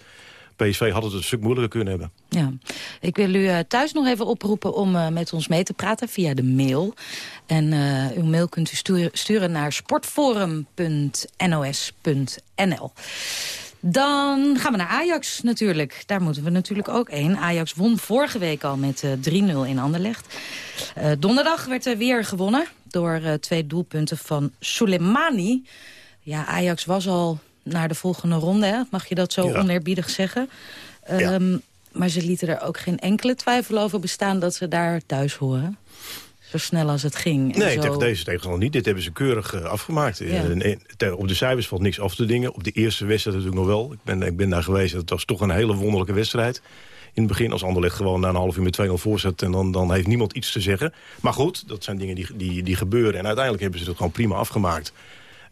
PSV had het een stuk moeilijker kunnen hebben. Ja. Ik wil u eh, thuis nog even oproepen om eh, met ons mee te praten via de mail. En eh, uw mail kunt u sturen, naar sportforum.nos.nl. Dan gaan we naar Ajax natuurlijk. Daar moeten we natuurlijk ook heen. Ajax won vorige week al met eh, 3-0 in Anderlecht. Donderdag werd er weer gewonnen door twee doelpunten van Soleimani. Ja, Ajax was al naar de volgende ronde, hè? mag je dat zo Ja. oneerbiedig zeggen. Ehm, Maar ze lieten er ook geen enkele twijfel over bestaan dat ze daar thuis horen. Zo snel als het ging. En Nee, zo... tegen deze tegenstander niet. Dit hebben ze keurig eh, afgemaakt. Ja. Eh, en- op de cijfers valt niks af te dingen. Op de eerste wedstrijd natuurlijk nog wel. Ik ben, ik ben daar geweest. Het was toch een hele wonderlijke wedstrijd. In het begin als Anderlecht gewoon na een half uur met 2-0 voorzet... en dan, dan heeft niemand iets te zeggen. Maar goed, dat zijn dingen die, die, die gebeuren. En uiteindelijk hebben ze het gewoon prima afgemaakt.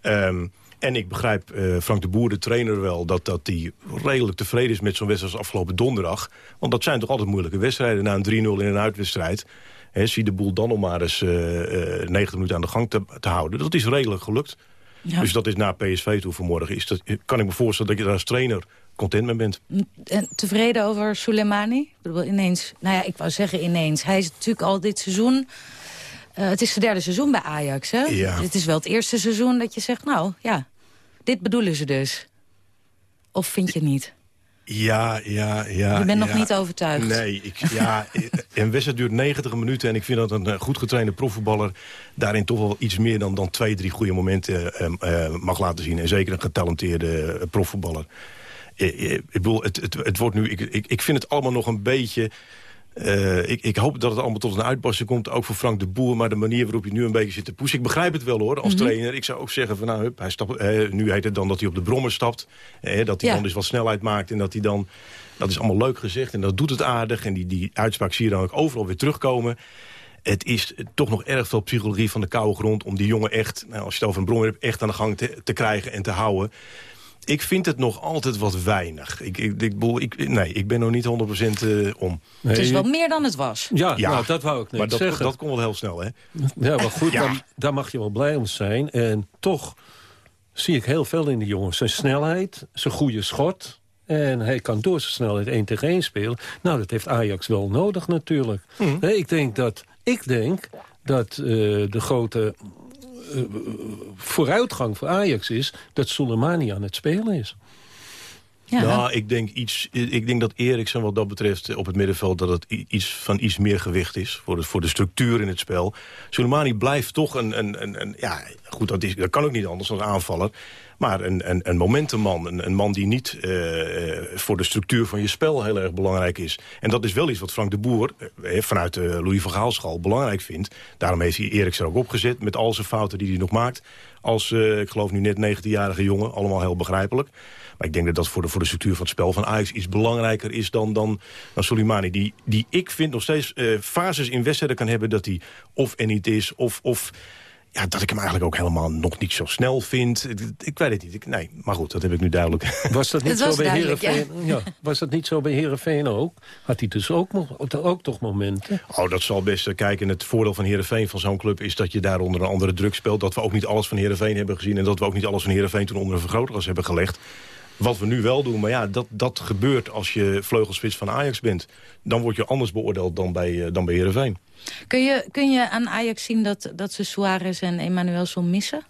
Ehm, En ik begrijp uh, Frank de Boer, de trainer, wel... dat hij dat redelijk tevreden is met zo'n wedstrijd als afgelopen donderdag. Want dat zijn toch altijd moeilijke wedstrijden. Na een 3-0 in een uitwedstrijd... He, zie de boel dan nog maar eens uh, uh, 90 minuten aan de gang te, te houden. Dat is redelijk gelukt. Ja. Dus dat is na PSV toe vanmorgen. Is dat, kan ik me voorstellen dat je daar als trainer content mee bent. En tevreden over Soleimani? Ik bedoel, ineens, nou ja, ik wou zeggen ineens. Hij is natuurlijk al dit seizoen... Uh, het is het derde seizoen bij Ajax, hè? Ja. Dit is wel het eerste seizoen dat je zegt... nou, ja, dit bedoelen ze dus. Of vind je niet? Ja, ja, ja. Je bent ja. nog niet overtuigd. Nee, ik, ja, [LAUGHS] een wedstrijd duurt 90 minuten... en ik vind dat een eh, goed getrainde profvoetballer... daarin toch wel iets meer dan, dan twee, drie goede momenten uh, uh, mag laten zien. En zeker een getalenteerde profvoetballer. ik bedoel, het, het, het wordt nu... Ik, ik, ik vind het allemaal nog een beetje... Uh, ik, ik, hoop dat het allemaal tot een uitbarsting komt, ook voor Frank de Boer. Maar de manier waarop je nu een beetje zit te pushen... Ik begrijp het wel hoor, als mm -hmm. trainer. Ik zou ook zeggen van nou, hup, hij stapt, nu heet het dan dat hij op de brommer stapt. Dat hij ja. dan dus wat snelheid maakt en dat hij dan... Dat is allemaal leuk gezegd en dat doet het aardig. En die, die uitspraak zie je dan ook overal weer terugkomen. Het is toch nog erg veel psychologie van de koude grond... om die jongen echt, nou, als je het over een brommer hebt... echt aan de gang te, te krijgen en te houden ik vind het nog altijd wat weinig. Ik, ik, ik, ik nee, ik ben nog niet 100% uh, om. Nee, het is wel meer dan het was. Ja, ja nou, dat wou ik net maar dat, zeggen. dat komt wel heel snel, hè? Ja, maar goed, ja. Dan, daar mag je wel blij om zijn. En toch zie ik heel veel in die jongen. Zijn snelheid, zijn goede schot... En hij kan door zijn snelheid 1 tegen 1 spelen. Nou, dat heeft Ajax wel nodig natuurlijk. Hm. Nee, ik denk dat, ik denk dat uh, de grote uh, vooruitgang voor Ajax is... dat Soleimani aan het spelen is. Ja. Nou, ik denk, iets, ik denk dat Eriksen wat dat betreft op het middenveld... dat het iets van iets meer gewicht is voor de, voor de structuur in het spel. Soleimani blijft toch een... een, een, een ja, goed, dat, is, dat kan ook niet anders dan aanvaller. Maar een, een, een momentumman, een, een man die niet uh, voor de structuur van je spel heel erg belangrijk is. En dat is wel iets wat Frank de Boer uh, vanuit de Louis van Gaalschal belangrijk vindt. Daarom heeft hij Eriksen ook opgezet met al zijn fouten die hij nog maakt. Als, ik geloof nu net 19-jarige jongen, allemaal heel begrijpelijk. Maar ik denk dat dat voor de, voor de structuur van het spel van Ajax iets belangrijker is dan, dan, dan Soleimani. Die, die ik vind nog steeds fases in wedstrijden kan hebben dat hij of niet is of... of ja, dat ik hem eigenlijk ook helemaal nog niet zo snel vind. Ik, ik weet het niet. Ik, nee, maar goed, dat heb ik nu duidelijk. Was dat [LAUGHS] niet Dat zo bij Heerenveen? Ja. Was dat niet zo bij Heerenveen ook? Had hij dus ook, nog, ook toch momenten? Oh, dat zal best kijken. Het voordeel van Heerenveen van zo'n club is dat je daar onder een andere druk speelt. Dat we ook niet alles van Heerenveen hebben gezien. En dat we ook niet alles van Heerenveen toen onder een vergrootglas hebben gelegd. Wat we nu wel doen, maar ja, dat, dat gebeurt als je vleugelspits van Ajax bent. Dan word je anders beoordeeld dan bij, uh, dan bij Heerenveen. Kun je, kun je aan Ajax zien dat, dat ze Suarez en Emmanuelson missen?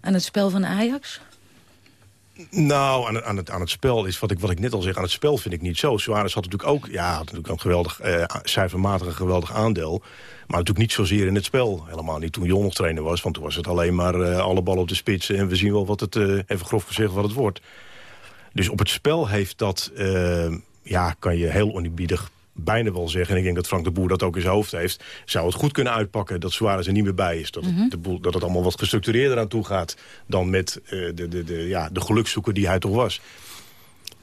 Aan het spel van Ajax? Nou, aan het, aan, het, aan het spel is wat ik, wat ik net al zeg. Aan het spel vind ik niet zo. Suarez had natuurlijk ook, ja, had natuurlijk een geweldig, uh, cijfermatig een geweldig aandeel. Maar natuurlijk niet zozeer in het spel. Helemaal niet toen Jon nog trainer was. Want toen was het alleen maar uh, alle ballen op de spits. En we zien wel wat het, uh, even grof gezegd, wat het wordt. Dus op het spel heeft dat, ja, kan je heel oneerbiedig bijna wel zeggen... en ik denk dat Frank de Boer dat ook in zijn hoofd heeft... zou het goed kunnen uitpakken dat Suarez er niet meer bij is. Dat, Mhm. het, de boel, dat het allemaal wat gestructureerder aan toe gaat... dan met uh, de, de, de, ja, de gelukzoeker die hij toch was.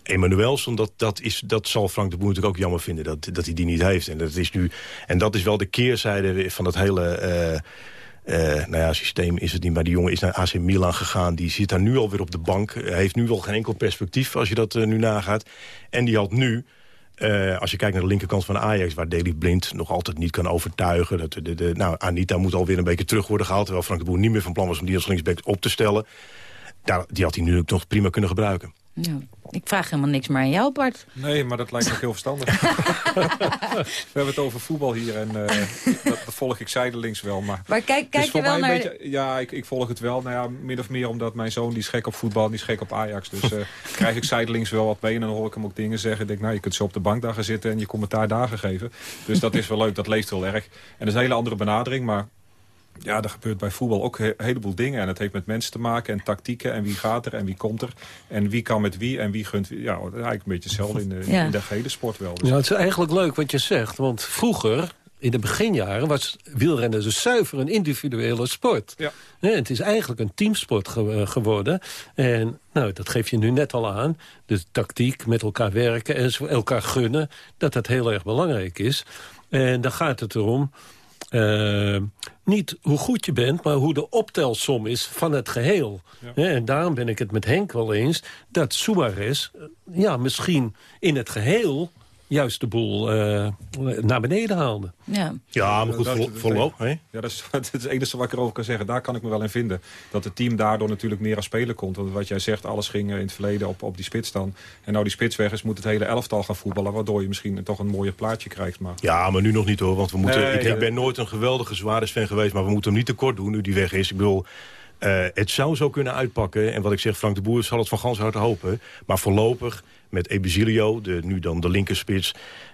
Emmanuelson, dat, dat, is, dat zal Frank de Boer natuurlijk ook jammer vinden... Dat, dat hij die niet heeft. En dat is, nu, en dat is wel de keerzijde van dat hele... Uh, uh, nou ja, systeem is het niet, maar die jongen is naar AC Milan gegaan. Die zit daar nu alweer op de bank. Heeft nu wel geen enkel perspectief als je dat uh, nu nagaat. En die had nu... Uh, als je kijkt naar de linkerkant van Ajax... waar Daley Blind nog altijd niet kan overtuigen. Dat de, de, nou, Anita moet alweer een beetje terug worden gehaald... terwijl Frank de Boer niet meer van plan was om die als linksback op te stellen. Daar, die had hij nu nog prima kunnen gebruiken. Ja. Ik vraag helemaal niks meer aan jou, Bart. Nee, maar dat lijkt me heel verstandig. [LAUGHS] We hebben het over voetbal hier en uh, dat, volg ik zijdelings wel. Maar, maar kijk, kijk je wel naar... Beetje, ja, ik, ik, volg het wel. Nou ja, min of meer omdat mijn zoon die is gek op voetbal en die is gek op Ajax. Dus uh, [LAUGHS] krijg ik zijdelings wel wat mee en dan hoor ik hem ook dingen zeggen. Ik denk, nou, je kunt zo op de bank daar gaan zitten en je commentaar dagen geven. Dus dat is wel leuk, dat leeft wel erg. En dat is een hele andere benadering, maar ja, er gebeurt bij voetbal ook een heleboel dingen. En het heeft met mensen te maken en tactieken. En wie gaat er en wie komt er. En wie kan met wie en wie gunt wie. Ja, eigenlijk een beetje hetzelfde in de, ja. in de gehele sport wel. Dus. Ja, het is eigenlijk leuk wat je zegt. Want vroeger, in de beginjaren, was wielrennen dus zuiver een individuele sport. Ja. Ja, het is eigenlijk een teamsport ge geworden. En nou, dat geef je nu net al aan. De tactiek, met elkaar werken en elkaar gunnen. Dat dat heel erg belangrijk is. En dan gaat het erom eh, niet hoe goed je bent, maar hoe de optelsom is van het geheel. En daarom ben ik het met Henk wel eens dat Suarez eh, ja, misschien in het geheel juist de boel eh, naar beneden haalde. Ja, ja maar goed, vol- volop. hè? Ja, dat is, [LAUGHS] dat is het enige wat ik erover kan zeggen. Daar kan ik me wel in vinden. Dat het team daardoor natuurlijk meer aan spelen komt. Want wat jij zegt, alles ging in het verleden op, op die spits dan. En nou die spits weg is, moet het hele elftal gaan voetballen. Waardoor je misschien toch een mooier plaatje krijgt. Maar Ja, maar nu nog niet hoor. Want we moeten, Nee, ik, ja. ik ben nooit een geweldige Suarez-fan geweest... maar we moeten hem niet tekort doen nu die weg is. Ik bedoel, eh, het zou zo kunnen uitpakken. En wat ik zeg, Frank de Boer zal het van gans harte hopen. Maar voorlopig met Ebesilio, de, nu dan de linkerspits...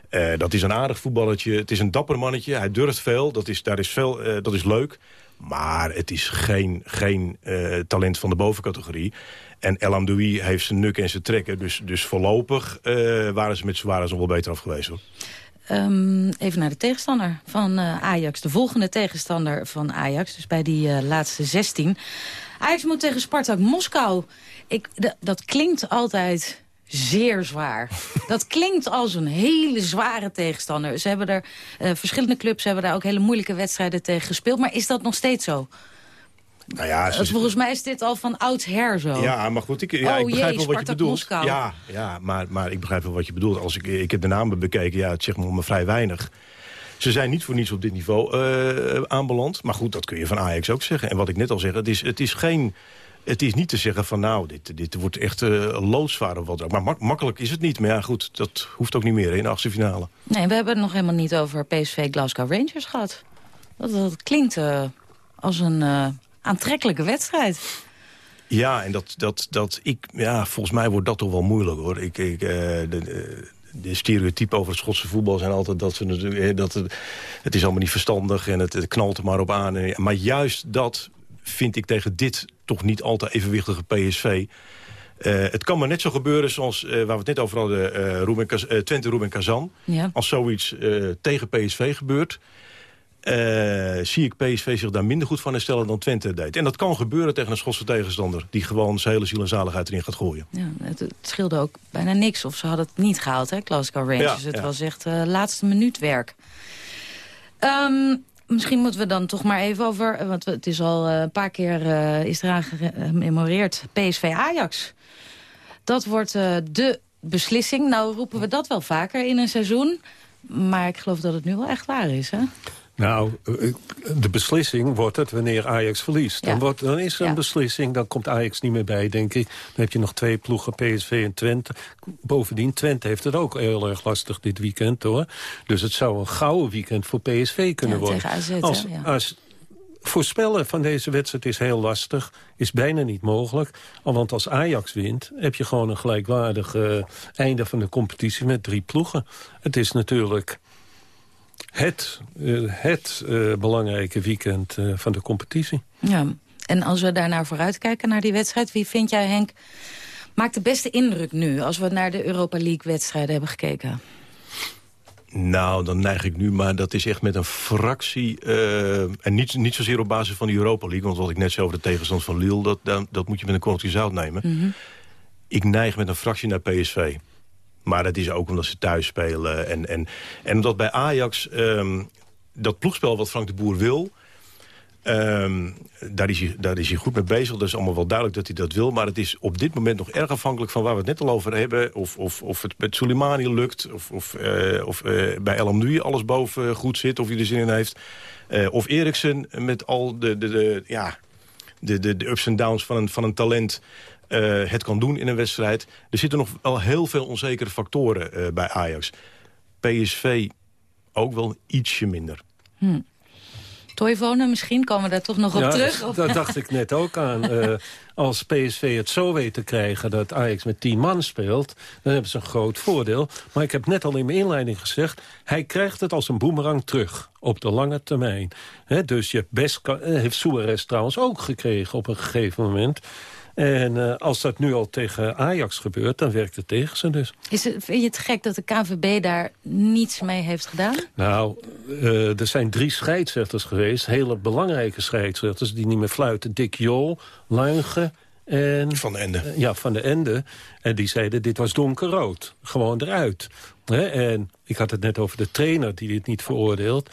eh, dat is een aardig voetballertje. Het is een dapper mannetje. Hij durft veel. Dat is, daar is veel eh, dat is leuk. Maar het is geen, geen eh, talent van de bovencategorie. En El Amdoui heeft zijn nuk en zijn trekken. Dus, dus voorlopig waren ze met Suarez nog wel beter af geweest. Hoor. Ehm, even naar de tegenstander van Ajax. De volgende tegenstander van Ajax, dus bij die laatste 16. Ajax moet tegen Spartak Moskou. Ik, dat klinkt altijd zeer zwaar. Dat klinkt als een hele zware tegenstander. Ze hebben er, eh, verschillende clubs hebben daar ook hele moeilijke wedstrijden tegen gespeeld. Maar is dat nog steeds zo? Nou ja, ze- Eh, Volgens mij is dit al van oudsher zo. Ja, maar goed, ik, ja, Oh ik begrijp jee, wel wat je bedoelt. Moskou. Ja, ja maar, maar ik begrijp wel wat je bedoelt. Als ik, ik heb de namen bekeken, ja, het zegt me vrij weinig. Ze zijn niet voor niets op dit niveau eh, aanbeland. Maar goed, dat kun je van Ajax ook zeggen. En wat ik net al zeg, het is, het is geen... Het is niet te zeggen van nou, dit, dit wordt echt uh, loodzwaar of wat dan ook. Maar mak makkelijk is het niet. Maar ja, goed, dat hoeft ook niet meer in de achtste finale. Nee, we hebben het nog helemaal niet over PSV Glasgow Rangers gehad. Dat, dat klinkt eh, als een eh, aantrekkelijke wedstrijd. Ja, en dat, dat, dat ik, ja, volgens mij wordt dat toch wel moeilijk hoor. Ik, ik, de, de, de stereotypen over het Schotse voetbal zijn altijd dat, we, dat het, het is allemaal niet verstandig en het, het knalt er maar op aan. Maar juist dat vind ik tegen dit toch niet al te evenwichtige PSV. Uh, het kan maar net zo gebeuren zoals uh, waar we het net over hadden, uh, Ruben, Twente Ruben Kazan. Ja. Als zoiets tegen PSV gebeurt, zie ik PSV zich daar minder goed van herstellen dan Twente deed. En dat kan gebeuren tegen een Schotse tegenstander die gewoon zijn hele ziel en zaligheid erin gaat gooien. Ja, het, het, scheelde ook bijna niks of ze hadden het niet gehaald, hè, Glasgow Rangers. Ja, het was echt laatste minuut werk. Um, Misschien moeten we dan toch maar even over... want het is al een paar keer uh, is eraan gememoreerd. PSV Ajax. Dat wordt uh, de beslissing. Nou roepen we dat wel vaker in een seizoen. Maar ik geloof dat het nu wel echt waar is, hè? Nou, de beslissing wordt het wanneer Ajax verliest. Dan, wordt, dan is er een Ja. beslissing, dan komt Ajax niet meer bij, denk ik. Dan heb je nog twee ploegen, PSV en Twente. Bovendien, Twente heeft het ook heel erg lastig dit weekend, hoor. Dus het zou een gouden weekend voor PSV kunnen Ja, worden. AZ, als, voorspellen van deze wedstrijd is heel lastig. Is bijna niet mogelijk. Want als Ajax wint, heb je gewoon een gelijkwaardig eh, einde van de competitie met drie ploegen. Het is natuurlijk het, eh, het eh, belangrijke weekend eh, van de competitie. Ja. En als we daarnaar vooruitkijken, naar die wedstrijd... wie vind jij, Henk, maakt de beste indruk nu... als we naar de Europa League-wedstrijden hebben gekeken? Nou, dan neig ik nu, maar dat is echt met een fractie. eh, en niet, niet zozeer op basis van de Europa League. Want wat ik net zei over de tegenstand van Lille... dat, dat, dat moet je met een korreltje zout nemen. Mhm. Ik neig met een fractie naar PSV. Maar dat is ook omdat ze thuis spelen. En, en, en omdat bij Ajax ehm, dat ploegspel wat Frank de Boer wil... ehm, daar, is hij, daar is hij goed mee bezig. Dat is allemaal wel duidelijk dat hij dat wil. Maar het is op dit moment nog erg afhankelijk van waar we het net al over hebben. Of, of, of het met Soleimani lukt. Of, of, eh, of eh, bij El alles boven goed zit. Of hij er zin in heeft. Eh, of Eriksen met al de, de, de, ja, de, de, de ups en downs van een, van een talent... eh, het kan doen in een wedstrijd. Er zitten nog wel heel veel onzekere factoren eh, bij Ajax. PSV ook wel ietsje minder. Hm. Toivonen misschien, komen we daar toch nog op Ja, terug? Of- dat dacht ik net ook aan. [LAUGHS] Eh, als PSV het zo weet te krijgen dat Ajax met 10 man speelt... dan hebben ze een groot voordeel. Maar ik heb net al in mijn inleiding gezegd... hij krijgt het als een boemerang terug op de lange termijn. Hè, dus je hebt best kan- heeft Suarez trouwens ook gekregen op een gegeven moment... En eh, als dat nu al tegen Ajax gebeurt, dan werkt het tegen ze dus. Is het, vind je het gek dat de KNVB daar niets mee heeft gedaan? Nou, eh, er zijn drie scheidsrechters geweest. Hele belangrijke scheidsrechters die niet meer fluiten. Dick Jol, Luigen en... Van de Ende. ja, van de Ende. En die zeiden, dit was donkerrood. Gewoon eruit. Hè? En ik had het net over de trainer die dit niet veroordeelt.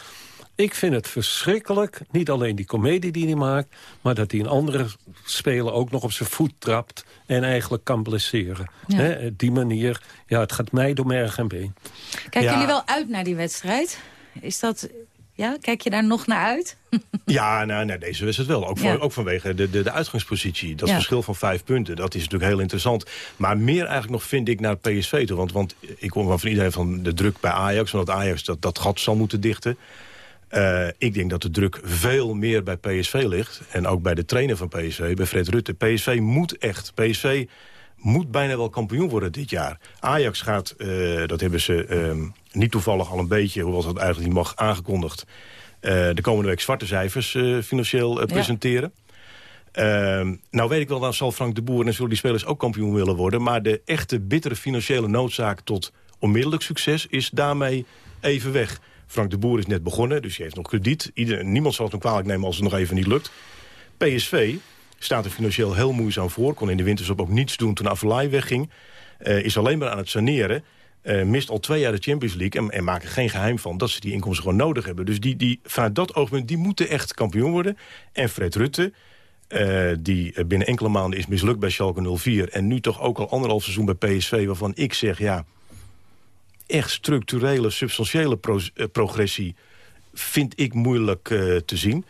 Ik vind het verschrikkelijk, niet alleen die komedie die hij maakt... maar dat hij een andere speler ook nog op zijn voet trapt... en eigenlijk kan blesseren. Ja. die manier, ja, het gaat mij door merg en been. Kijken jullie wel uit naar die wedstrijd? Is dat... Ja, kijk je daar nog naar uit? [LAUGHS] ja, nou, nee, deze is het wel. Ook, ook vanwege de, de, de, uitgangspositie. Dat verschil van vijf punten, dat is natuurlijk heel interessant. Maar meer eigenlijk nog vind ik naar PSV toe. Want, want ik kom van iedereen van de druk bij Ajax. Want Ajax dat, dat gat zal moeten dichten. Uh, ik denk dat de druk veel meer bij PSV ligt. En ook bij de trainer van PSV, bij Fred Rutte. PSV moet echt. PSV moet bijna wel kampioen worden dit jaar. Ajax gaat, uh, dat hebben ze uh, niet toevallig al een beetje... hoewel dat eigenlijk niet mag, aangekondigd... Uh, de komende week zwarte cijfers financieel presenteren. Ehm, nou weet ik wel, dan zal Frank de Boer en zullen die spelers ook kampioen willen worden. Maar de echte bittere financiële noodzaak tot onmiddellijk succes is daarmee even weg. Frank de Boer is net begonnen, dus hij heeft nog krediet. Niemand zal het hem kwalijk nemen als het nog even niet lukt. PSV staat er financieel heel moeizaam voor. Kon in de winterstop ook niets doen toen Avalai wegging. Uh, is alleen maar aan het saneren. Uh, mist al twee jaar de Champions League en, en maken geen geheim van dat ze die inkomsten gewoon nodig hebben. Dus die, die, vanuit dat oogpunt, die moeten echt kampioen worden. En Fred Rutte, uh, die binnen enkele maanden is mislukt bij Schalke 04... en nu toch ook al anderhalf seizoen bij PSV, waarvan ik zeg... ja, echt structurele, substantiële pro eh, progressie vind ik moeilijk uh, te zien.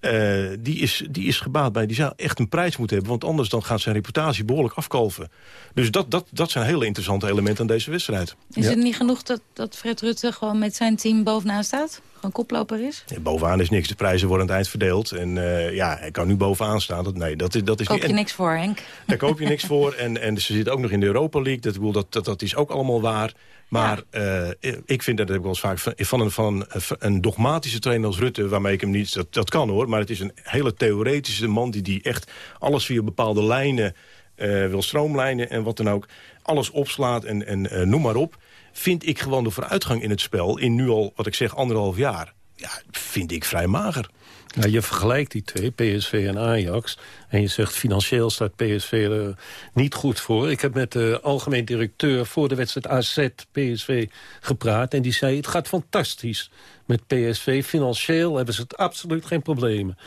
Uh, die, is, die is gebaat bij, die zou echt een prijs moeten hebben... want anders dan gaat zijn reputatie behoorlijk afkalven. Dus dat, dat, dat zijn hele interessante elementen aan deze wedstrijd. Is het niet genoeg dat, dat Fred Rutte gewoon met zijn team bovenaan staat? Gewoon koploper is? Ja, bovenaan is niks. De prijzen worden aan het eind verdeeld. En uh, ja, hij kan nu bovenaan staan. Dat, nee, dat is, dat is koop niet, je niks voor, Henk? Daar koop je niks voor. En, en ze zitten ook nog in de Europa League. Dat, dat, dat, dat is ook allemaal waar. Maar ja. uh, ik vind dat heb ik wel eens vaak van, van, een, van een dogmatische trainer als Rutte, waarmee ik hem niet. Dat, dat kan hoor, maar het is een hele theoretische man die, die echt alles via bepaalde lijnen uh, wil stroomlijnen en wat dan ook. Alles opslaat en, en uh, noem maar op. Vind ik gewoon de vooruitgang in het spel in nu al, wat ik zeg, anderhalf jaar. Ja, vind ik vrij mager. Nou, je vergelijkt die twee, PSV en Ajax. En je zegt financieel staat PSV er niet goed voor. Ik heb met de algemeen directeur voor de wedstrijd AZ-PSV gepraat. En die zei het gaat fantastisch met PSV. Financieel hebben ze het absoluut geen problemen.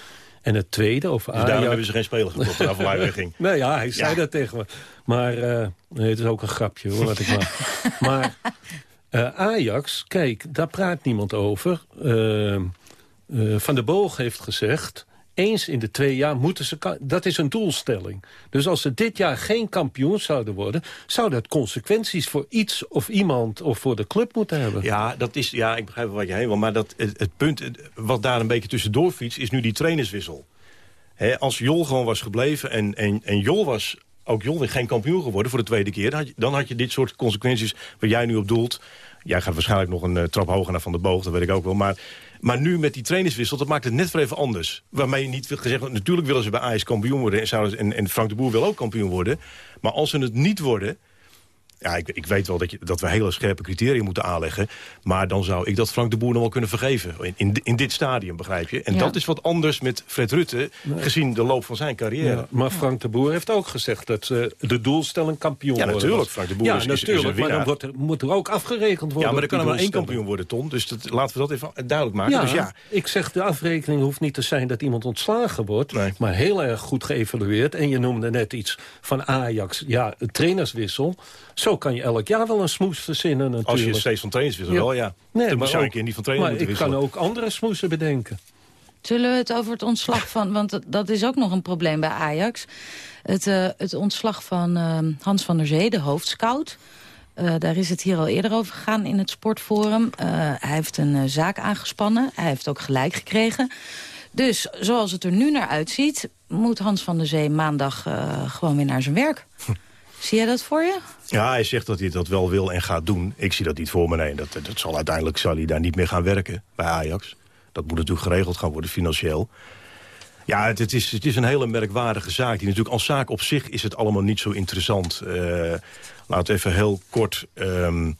En het tweede over dus Ajax... hebben ze geen speler gekocht vanaf hij ging. Nee, ja, hij zei ja. dat tegen me. Maar uh, nee, het is ook een grapje, hoor, wat ik maar... [LAUGHS] maar uh, Ajax, kijk, daar praat niemand over... Uh, uh, Van der Boog heeft gezegd... eens in de twee jaar moeten ze... Dat is een doelstelling. Dus als ze dit jaar geen kampioen zouden worden... zou dat consequenties voor iets of iemand of voor de club moeten hebben. Ja, dat is, ja ik begrijp wat je heen. Maar dat, het, punt wat daar een beetje tussendoor fietst... is nu die trainerswissel. Als Jol gewoon was gebleven en, en, en Jol was ook Jol weer geen kampioen geworden voor de tweede keer... Dan had, je, dit soort consequenties waar jij nu op doelt. Jij gaat waarschijnlijk nog een uh, trap hoger naar Van de Boog, dat weet ik ook wel. Maar maar nu met die trainerswissel, dat maakt het net voor even anders. Waarmee je niet gezegd, natuurlijk willen ze bij Ajax kampioen worden... en, en, en Frank de Boer wil ook kampioen worden. Maar als ze het niet worden ja, ik, ik, weet wel dat, je, dat we hele scherpe criteria moeten aanleggen. Maar dan zou ik dat Frank de Boer nog wel kunnen vergeven. In, in, in dit stadium, begrijp je? En ja. dat is wat anders met Fred Rutte, nee. gezien de loop van zijn carrière. Ja, maar Frank de Boer heeft ook gezegd dat uh, de doelstelling kampioen ja, worden. Ja, natuurlijk. Frank de Boer ja, is, natuurlijk, is, maar dan wordt er, moet er ook afgerekend worden. Ja, maar er kan er maar één kampioen worden, Tom. Dus dat, laten we dat even duidelijk maken. Ja, dus ja. ik zeg, de afrekening hoeft niet te zijn dat iemand ontslagen wordt. Nee. Maar heel erg goed geëvalueerd. En je noemde net iets van Ajax. Ja, trainerswissel. Zo kan je elk jaar wel een smoes verzinnen natuurlijk. Als je steeds van trainers wisselt, ja. wel ja. Nee, Dan zou je een keer niet van trainer maar ik kan ook andere smoesen bedenken. Zullen we het over het ontslag van... want dat is ook nog een probleem bij Ajax. Het, uh, het ontslag van uh, Hans van der Zee, de hoofdscout... Uh, daar is het hier al eerder over gegaan in het sportforum. Uh, hij heeft een uh, zaak aangespannen. Hij heeft ook gelijk gekregen. Dus zoals het er nu naar uitziet... moet Hans van der Zee maandag gewoon weer naar zijn werk. [LAUGHS] Zie jij dat voor je? Ja, hij zegt dat hij dat wel wil en gaat doen. Ik zie dat niet voor me. Nee, dat, dat zal uiteindelijk zal hij daar niet meer gaan werken bij Ajax. Dat moet natuurlijk geregeld gaan worden financieel. Ja, het, is, het is een hele merkwaardige zaak. Die natuurlijk als zaak op zich is het allemaal niet zo interessant. Uh, laat even heel kort... Um,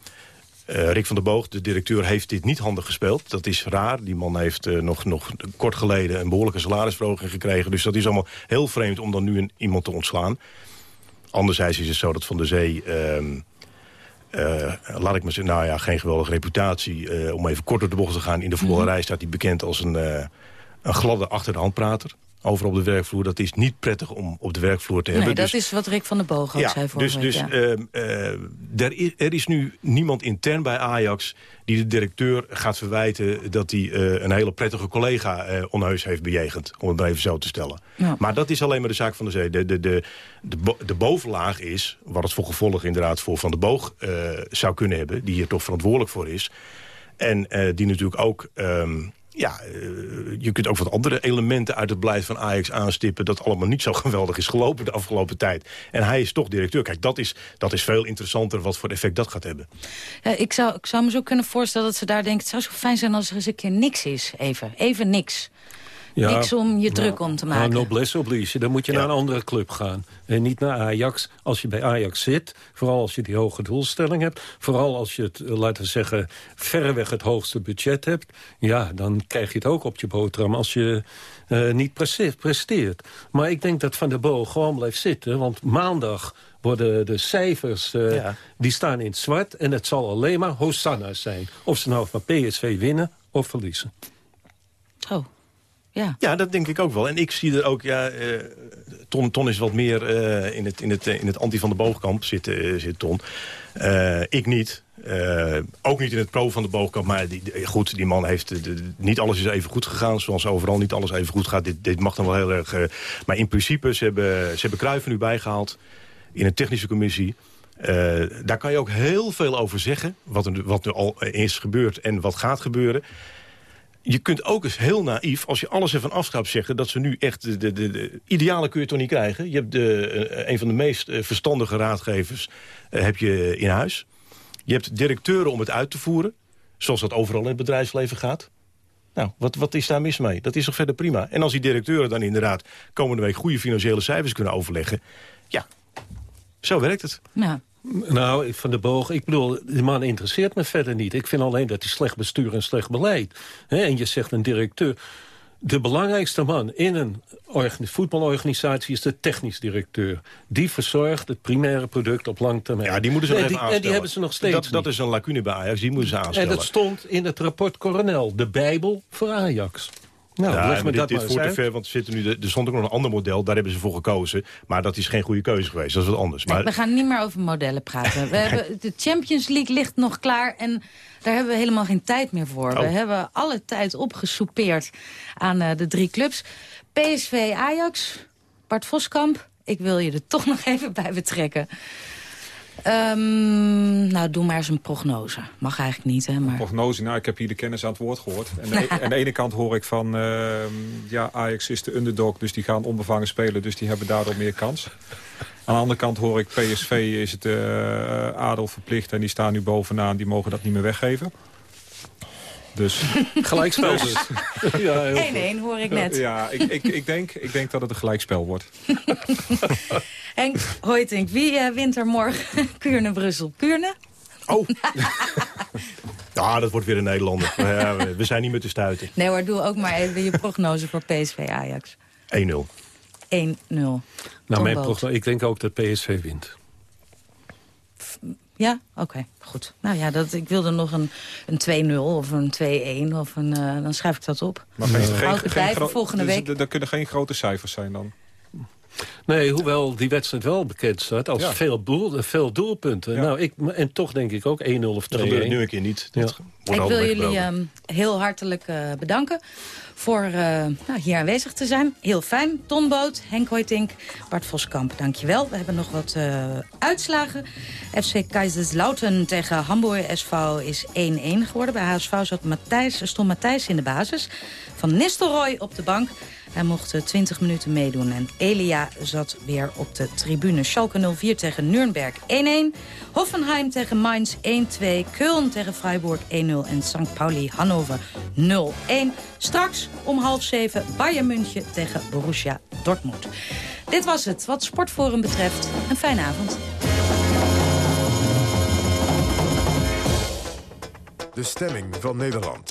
uh, Rick van der Boog, de directeur, heeft dit niet handig gespeeld. Dat is raar. Die man heeft uh, nog, nog kort geleden een behoorlijke salarisverhoging gekregen. Dus dat is allemaal heel vreemd om dan nu een, iemand te ontslaan. Anderzijds is het zo dat Van der Zee... Um, eh, laat ik maar zeggen, nou ja, geen geweldige reputatie. Eh, om even kort door de bocht te gaan. In de voetballerij Mhm. staat hij bekend als een, eh, een gladde achter de handprater. Over op de werkvloer. Dat is niet prettig om op de werkvloer te hebben. Nee, dat Dus- is wat Rick van der Boog ook ja, zei vorige dus, week. dus ja. ehm, eh, er, is, er is nu niemand intern bij Ajax die de directeur gaat verwijten... dat hij eh, een hele prettige collega eh onheus heeft bejegend. Om het maar even zo te stellen. Ja. Maar dat is alleen maar de zaak van de zee. De, de, de, de, bo- de bovenlaag is, wat het voor gevolg inderdaad voor Van de Boog zou kunnen hebben... die hier toch verantwoordelijk voor is. En die natuurlijk ook... ehm, ja, eh, je kunt ook wat andere elementen uit het beleid van Ajax aanstippen... dat allemaal niet zo geweldig is gelopen de afgelopen tijd. En hij is toch directeur. Kijk, dat is, dat is veel interessanter wat voor effect dat gaat hebben. Ik, zou, ik zou me zo kunnen voorstellen dat ze daar denken... het zou zo fijn zijn als er eens een keer niks is, even. Even niks. Niks om je druk om te Nou, maken. noblesse oblige, dan moet je naar een andere club gaan. En niet naar Ajax. Als je bij Ajax zit, vooral als je die hoge doelstelling hebt... vooral als je het, eh, laten we zeggen, verreweg het hoogste budget hebt... ja, dan krijg je het ook op je boterham als je eh, niet preste- presteert. Maar ik denk dat Van der Boog gewoon blijft zitten... want maandag worden de cijfers, eh, Ja. die staan in het zwart... en het zal alleen maar Hosanna zijn. Of ze nou van PSV winnen of verliezen. Oh, ja. Ja, dat denk ik ook wel. En ik zie er ook, ja, eh, Ton, Ton is wat meer eh, in, het, in, het, eh, in het anti van de boogkamp zit, zit Ton. Ik niet. Ook niet in het pro van de boogkamp. Maar die, goed, die man heeft... niet alles is even goed gegaan. Zoals overal niet alles even goed gaat. Dit, dit mag dan wel heel erg... maar in principe, ze hebben, ze hebben er nu bijgehaald. In een technische commissie. Daar kan je ook heel veel over zeggen. Wat wat er al is gebeurd en wat gaat gebeuren. Je kunt ook eens heel naïef, als je alles ervan af zeggen... dat ze nu echt de, de, de, de ideale kun je toch niet krijgen. Je hebt de, eh, een van de meest eh, verstandige raadgevers eh, heb je in huis. Je hebt directeuren om het uit te voeren. Zoals dat overal in het bedrijfsleven gaat. Nou, wat, wat is daar mis mee? Dat is toch verder prima. En als die directeuren dan inderdaad komende week... goede financiële cijfers kunnen overleggen... ja, zo werkt het. Ja. Nou, Van de Boog, ik bedoel, die man interesseert me verder niet. Ik vind alleen dat hij slecht bestuur en slecht beleid. En je zegt een directeur... De belangrijkste man in een orga- voetbalorganisatie is de technisch directeur. Die verzorgt het primaire product op lang termijn. Ja, die moeten ze en nog die, even en die hebben ze nog steeds Dat, dat is een lacune bij Ajax, die moeten ze aanstellen. En dat stond in het rapport Coronel, de Bijbel voor Ajax. Nou, ja, leg me dit, dat dit eens te ver, want er, zitten nu de, er stond ook nog een ander model. Daar hebben ze voor gekozen. Maar dat is geen goede keuze geweest. Dat is wat anders. Maar, We gaan niet meer over modellen praten. We [LAUGHS] hebben, de Champions League ligt nog klaar en daar hebben we helemaal geen tijd meer voor. We Oh. hebben alle tijd opgesoupeerd aan eh, de drie clubs. PSV Ajax, Bart Voskamp, ik wil je er toch [LAUGHS] nog even bij betrekken. Ehm, nou, doe maar eens een prognose. Mag eigenlijk niet, hè? Maar... Prognose, nou, ik heb hier de kennis aan het woord gehoord. En de, [LAUGHS] aan de ene kant hoor ik van, ehm, ja, Ajax is de underdog, dus die gaan onbevangen spelen, dus die hebben daardoor meer kans. Aan de andere kant hoor ik, PSV is het eh adel verplicht en die staan nu bovenaan, die mogen dat niet meer weggeven. Dus... Gelijkspel dus. [LAUGHS] ja, heel goed. 1-1 hoor ik net. Ja, ik, ik, ik, denk, ik denk dat het een gelijkspel wordt. [LAUGHS] Henk Hoytink, wie eh, wint er morgen? [LAUGHS] Kuurne-Brussel. Kuurne? Oh. ja, dat wordt weer een Nederlander. Ja, we, we zijn niet meer te stuiten. 1-0. Nee hoor, doe ook maar even je prognose voor PSV Ajax. 1-0. Nou, mijn Tomboot. progno- ik denk ook dat PSV wint. Ja? Oké, goed. Nou ja, dat, ik wilde nog een, een 2-0 of een 2-1. Of een, eh, dan schrijf ik dat op. Maar geen, geen, geen voor volgende dus week. Er kunnen geen grote cijfers zijn dan. Nee, hoewel die wedstrijd wel bekend staat als Ja. veel, doel, veel doelpunten. Ja. Nou, ik, en toch denk ik ook 1-0 of 2-1. Dat gebeurt nu een keer niet. Ja. Ik wil jullie ehm, heel hartelijk eh, bedanken voor eh, nou, hier aanwezig te zijn. Heel fijn. Ton Boot, Henk Hoytink, Bart Voskamp, dankjewel. We hebben nog wat eh, uitslagen. FC Kaiserslautern tegen Hamburg SV is 1-1 geworden. Bij HSV zat Matthijs, stond Matthijs in de basis. Van Nistelrooy op de bank. Hij mocht eh, 20 minuten meedoen. En Elia zat weer op de tribune. Schalke 04 tegen Nürnberg 1-1. Hoffenheim tegen Mainz 1-2. Köln tegen Freiburg 1-0. En St. Pauli Hannover 0-1. Straks om half zeven Bayern München tegen Borussia Dortmund. Dit was het wat Sportforum betreft. Een fijne avond. De stemming van Nederland.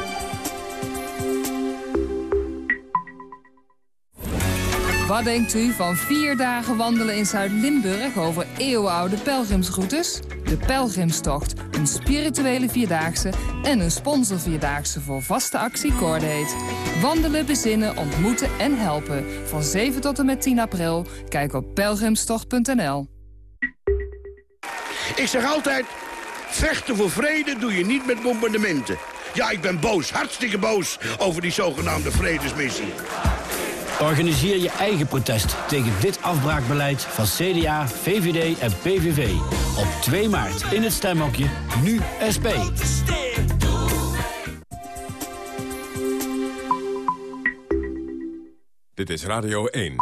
Wat denkt u van vier dagen wandelen in Zuid-Limburg over eeuwenoude pelgrimsroutes? De Pelgrimstocht, een spirituele vierdaagse en een sponsorvierdaagse voor vaste actie Cordate. Wandelen, bezinnen, ontmoeten en helpen. Van 7 tot en met 10 april. Kijk op pelgrimstocht.nl. Ik zeg altijd, vechten voor vrede doe je niet met bombardementen. Ja, ik ben boos, hartstikke boos over die zogenaamde vredesmissie. Organiseer je eigen protest tegen dit afbraakbeleid van CDA, VVD en PVV. Op 2 maart in het stemhokje Nu SP. Dit is Radio 1.